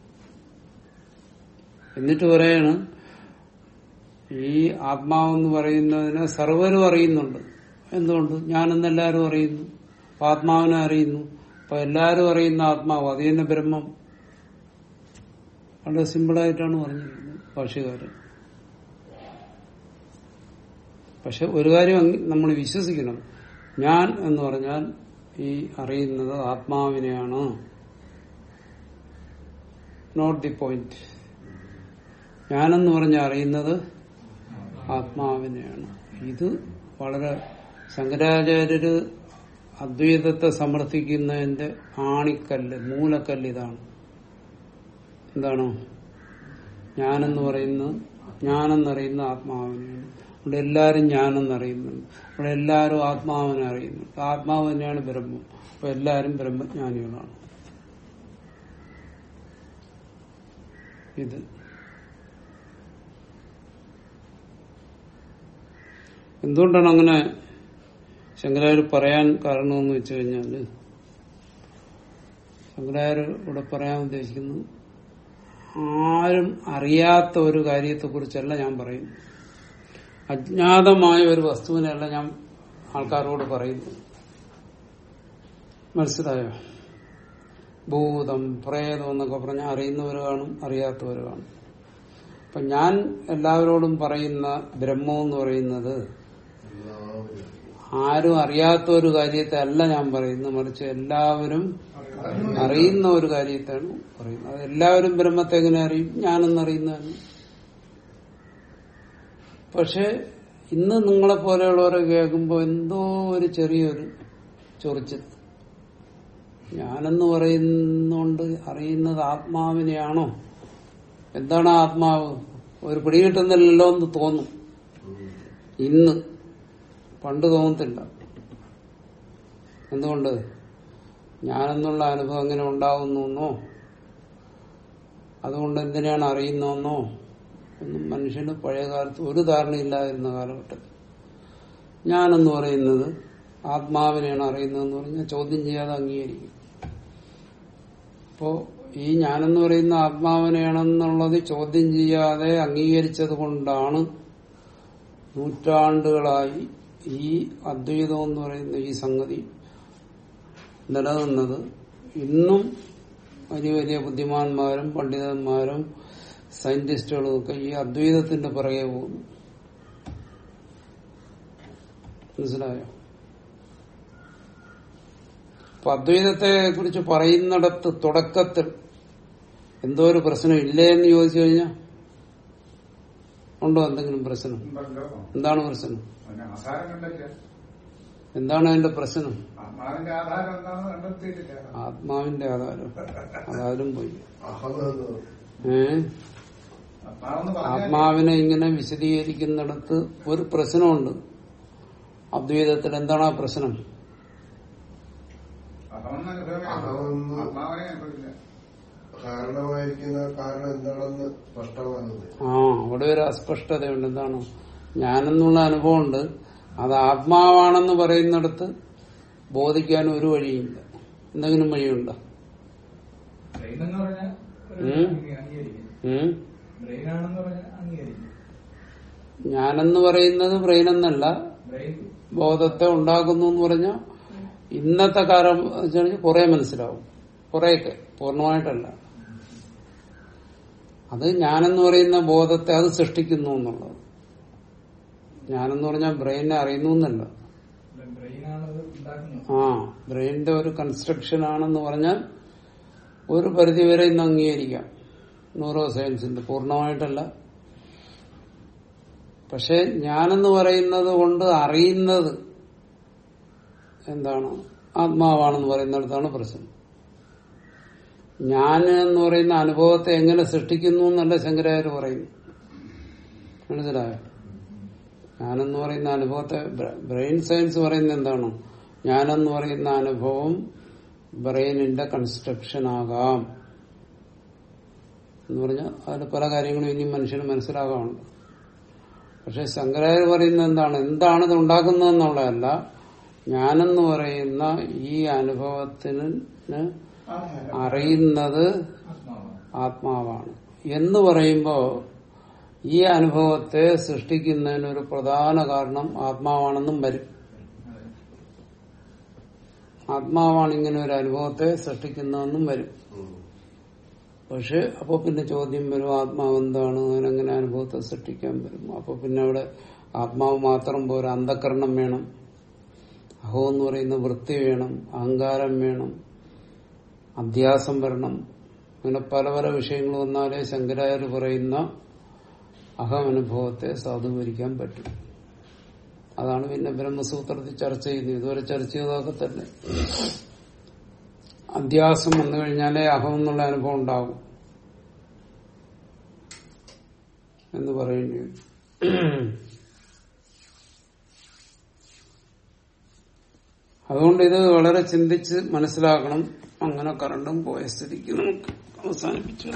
എന്നിട്ട് പറയാണ് ഈ ആത്മാവെന്ന് പറയുന്നതിനെ സർവരും അറിയുന്നുണ്ട്. എന്തുകൊണ്ട്? ഞാനെന്ന് എല്ലാവരും അറിയുന്നു. അപ്പൊ ആത്മാവിനെ അറിയുന്നു. അപ്പൊ എല്ലാവരും അറിയുന്ന ആത്മാവ് അത് തന്നെ ബ്രഹ്മം. വളരെ സിമ്പിളായിട്ടാണ് പറഞ്ഞിരിക്കുന്നത് ഭാഷകാരൻ പക്ഷെ ഒരു കാര്യം നമ്മൾ വിശ്വസിക്കണം. ഞാൻ എന്ന് പറഞ്ഞാൽ ഈ അറിയുന്നത് ആത്മാവിനെയാണ്. നോട്ട് ദി പോയിന്റ് ഞാനെന്ന് പറഞ്ഞ അറിയുന്നത് ആത്മാവിനെയാണ്. ഇത് വളരെ ശങ്കരാചാര്യര് അദ്വൈതത്തെ സമർത്ഥിക്കുന്നതിന്റെ ആണിക്കല്ല് മൂലക്കല്ല് ഇതാണ്. എന്താണ്? ഞാനെന്ന് പറയുന്നത് ഞാനെന്നറിയുന്ന ആത്മാവിനെയാണ്. ഇവിടെ എല്ലാവരും ഞാനെന്നറിയുന്നുണ്ട് ഇവിടെ എല്ലാവരും ആത്മാവിനെ അറിയുന്നുണ്ട്. ആത്മാവ് തന്നെയാണ് ബ്രഹ്മം. അപ്പൊ എല്ലാവരും ബ്രഹ്മജ്ഞാനികളാണ്. ഇത്. എന്തുകൊണ്ടാണ് അങ്ങനെ ശങ്കരാചാര്യ പറയാൻ കാരണമെന്ന് വെച്ച് കഴിഞ്ഞാൽ ശങ്കരാചാര്യ ഇവിടെ പറയാൻ ഉദ്ദേശിക്കുന്നു ആരും അറിയാത്ത ഒരു കാര്യത്തെക്കുറിച്ചല്ല ഞാൻ പറയുന്നു അജ്ഞാതമായ ഒരു വസ്തുവിനെയല്ല ഞാൻ ആൾക്കാരോട് പറയുന്നു. മനസ്സിലായോ? ഭൂതം പ്രേതം എന്നൊക്കെ പറഞ്ഞാൽ അറിയുന്നവർ കാണും അറിയാത്തവർ കാണും. അപ്പൊ ഞാൻ എല്ലാവരോടും പറയുന്ന ബ്രഹ്മം എന്ന് പറയുന്നത് ആരും അറിയാത്ത ഒരു കാര്യത്തെ അല്ല ഞാൻ പറയുന്നത്. മറിച്ച് എല്ലാവരും അറിയുന്ന ഒരു കാര്യത്തെയാണ് പറയുന്നത്. അത് എല്ലാവരും ബ്രഹ്മത്തെ എങ്ങനെ അറിയും? ഞാനെന്നറിയുന്നതാണ് പക്ഷെ ഇന്ന് നിങ്ങളെ പോലെയുള്ളവരെ കേൾക്കുമ്പോൾ എന്തോ ഒരു ചെറിയൊരു ചൊറിച്ചിൽ. ഞാനെന്ന് പറയുന്നോണ്ട് അറിയുന്നത് ആത്മാവിനെയാണോ? എന്താണ് ആത്മാവ്? ഒരു പിടികിട്ടുന്നില്ലല്ലോ എന്ന് തോന്നും. ഇന്ന്. പണ്ട് തോന്നത്തില്ല. എന്തുകൊണ്ട്? ഞാനെന്നുള്ള അനുഭവം എങ്ങനെ ഉണ്ടാകുന്നു അതുകൊണ്ട് എന്തിനാണ് അറിയുന്നതെന്നോ ഒന്നും മനുഷ്യന് പഴയ കാലത്ത് ഒരു ധാരണയില്ലാതിരുന്ന കാലഘട്ടത്തിൽ. ഞാനെന്ന് പറയുന്നത് ആത്മാവിനെയാണ് അറിയുന്നതെന്ന് പറഞ്ഞാൽ ചോദ്യം ചെയ്യാതെ അംഗീകരിക്കും. അപ്പോ ഈ ഞാനെന്ന് പറയുന്ന ആത്മാവിനെയാണെന്നുള്ളത് ചോദ്യം ചെയ്യാതെ അംഗീകരിച്ചത് കൊണ്ടാണ് നൂറ്റാണ്ടുകളായി ഈ അദ്വൈതം എന്ന് പറയുന്ന ഈ സംഗതി നിലനിന്നത്. ഇന്നും വലിയ വലിയ ബുദ്ധിമാന്മാരും പണ്ഡിതന്മാരും സയന്റിസ്റ്റുകളും ഒക്കെ ഈ അദ്വൈതത്തിന്റെ പുറകെ പോകുന്നു. മനസ്സിലായോ? അപ്പൊ അദ്വൈതത്തെ കുറിച്ച് പറയുന്നിടത്ത് തുടക്കത്തിൽ എന്തോ ഒരു പ്രശ്നം ഇല്ലേ എന്ന് ചോദിച്ചു കഴിഞ്ഞാൽ ഉണ്ടോ എന്തെങ്കിലും പ്രശ്നം? എന്താണ് പ്രശ്നം? എന്താണ് അതിന്റെ പ്രശ്നം? ആത്മാവിന്റെ ആധാരം അതാരും പോയി അഹം എന്ന് ഏ ആത്മാവെന്ന് പറഞ്ഞാൽ ആത്മാവിനെ ഇങ്ങനെ വിശദീകരിക്കുന്നിടത്ത് ഒരു പ്രശ്നമുണ്ട്. അദ്വൈതത്തിൽ എന്താണ് ആ പ്രശ്നം? കാരണമായിരിക്കുന്ന കാരണം എന്താണെന്ന് സ്പഷ്ടമാകുന്നത് ആ അവിടെ ഒരു അസ്പഷ്ടതയുണ്ട്. എന്താണ്? ഞാനെന്നുള്ള അനുഭവമുണ്ട്. അത് ആത്മാവാണെന്ന് പറയുന്നിടത്ത് ബോധിക്കാൻ ഒരു വഴിയില്ല. എന്തെങ്കിലും വഴിയുണ്ടോ? ബ്രെയിൻ ആണെന്ന് പറഞ്ഞാൽ അംഗീകരിക്കും. ഞാനെന്ന് പറയുന്നത് ബ്രെയിൻ. എന്നല്ല ബോധത്തെ ഉണ്ടാക്കുന്നു എന്ന് പറഞ്ഞാൽ ഇന്നത്തെ കാലം വെച്ചാൽ കുറെ മനസ്സിലാവും. കുറെയൊക്കെ. പൂർണമായിട്ടല്ല. അത് ഞാനെന്ന് പറയുന്ന ബോധത്തെ അത് സൃഷ്ടിക്കുന്നു എന്നുള്ളത്. ഞാനെന്ന് പറഞ്ഞാൽ ബ്രെയിനെ അറിയുന്നു എന്നല്ല. ആ ബ്രെയിനിന്റെ ഒരു കൺസ്ട്രക്ഷൻ ആണെന്ന് പറഞ്ഞാൽ ഒരു പരിധിവരെ ഇന്ന് അംഗീകരിക്കാം. ന്യൂറോ സയൻസിന്റെ പൂർണമായിട്ടല്ല. പക്ഷെ ഞാനെന്ന് പറയുന്നത് കൊണ്ട് അറിയുന്നത് എന്താണ്? ആത്മാവാണെന്ന് പറയുന്നിടത്താണ് പ്രശ്നം. ഞാൻ എന്ന് പറയുന്ന അനുഭവത്തെ എങ്ങനെ സൃഷ്ടിക്കുന്നു എന്നല്ല ശങ്കരാചാര്യ പറയുന്നു മനസ്സിലായോ? ഞാനെന്ന് പറയുന്ന അനുഭവത്തെ ബ്രെയിൻ സയൻസ് പറയുന്നത് എന്താണ്? ഞാനെന്ന് പറയുന്ന അനുഭവം ബ്രെയിനിന്റെ കൺസ്ട്രക്ഷൻ ആകാം. എന്ന് പറഞ്ഞാൽ അതിൽ പല കാര്യങ്ങളും ഇനിയും മനുഷ്യന് മനസ്സിലാകാറുണ്ട് പക്ഷെ ശങ്കരാചാര്യ പറയുന്നത് എന്താണ്? എന്താണ് ഇത് ഉണ്ടാക്കുന്നതെന്നുള്ളതല്ല ഞാനെന്ന് പറയുന്ന ഈ അനുഭവത്തിന് അറിയുന്നത് ആത്മാവാണ്. എന്ന് പറയുമ്പോ ഈ അനുഭവത്തെ സൃഷ്ടിക്കുന്നതിന് ഒരു പ്രധാന കാരണം ആത്മാവാണെന്നും വരും. ആത്മാവാണ് ഇങ്ങനെ ഒരു അനുഭവത്തെ സൃഷ്ടിക്കുന്നതെന്നും വരും. പക്ഷെ അപ്പൊ പിന്നെ ചോദ്യം വരും ആത്മാവ് എന്താണ്? അതിനെങ്ങനെ അനുഭവത്തെ സൃഷ്ടിക്കാൻ വരും. അപ്പൊ പിന്നെ അവിടെ ആത്മാവ് മാത്രം പോരാ അന്ധകരണം വേണം. അഹോ എന്ന് പറയുന്ന വൃത്തി വേണം അഹങ്കാരം വേണം അധ്യാസം വരണം. അങ്ങനെ പല പല വിഷയങ്ങൾ വന്നാലേ ശങ്കരാചാര്യ പറയുന്ന അഹമനുഭവത്തെ സാധൂകരിക്കാൻ പറ്റും. അതാണ് പിന്നെ ബ്രഹ്മസൂത്രത്തിൽ ചർച്ച ചെയ്യുന്നത്. ഇതുവരെ ചർച്ച ചെയ്തതൊക്കെ തന്നെ. അധ്യാസം വന്നു കഴിഞ്ഞാലേ അഹം എന്നുള്ള അനുഭവം ഉണ്ടാകും എന്ന് പറയേണ്ടി വരും അതുകൊണ്ട് ഇത് വളരെ ചിന്തിച്ച് മനസ്സിലാക്കണം. അങ്ങനെ കറണ്ടും പോയ സ്ഥിതിക്ക് നമുക്ക് അവസാനിപ്പിച്ചു.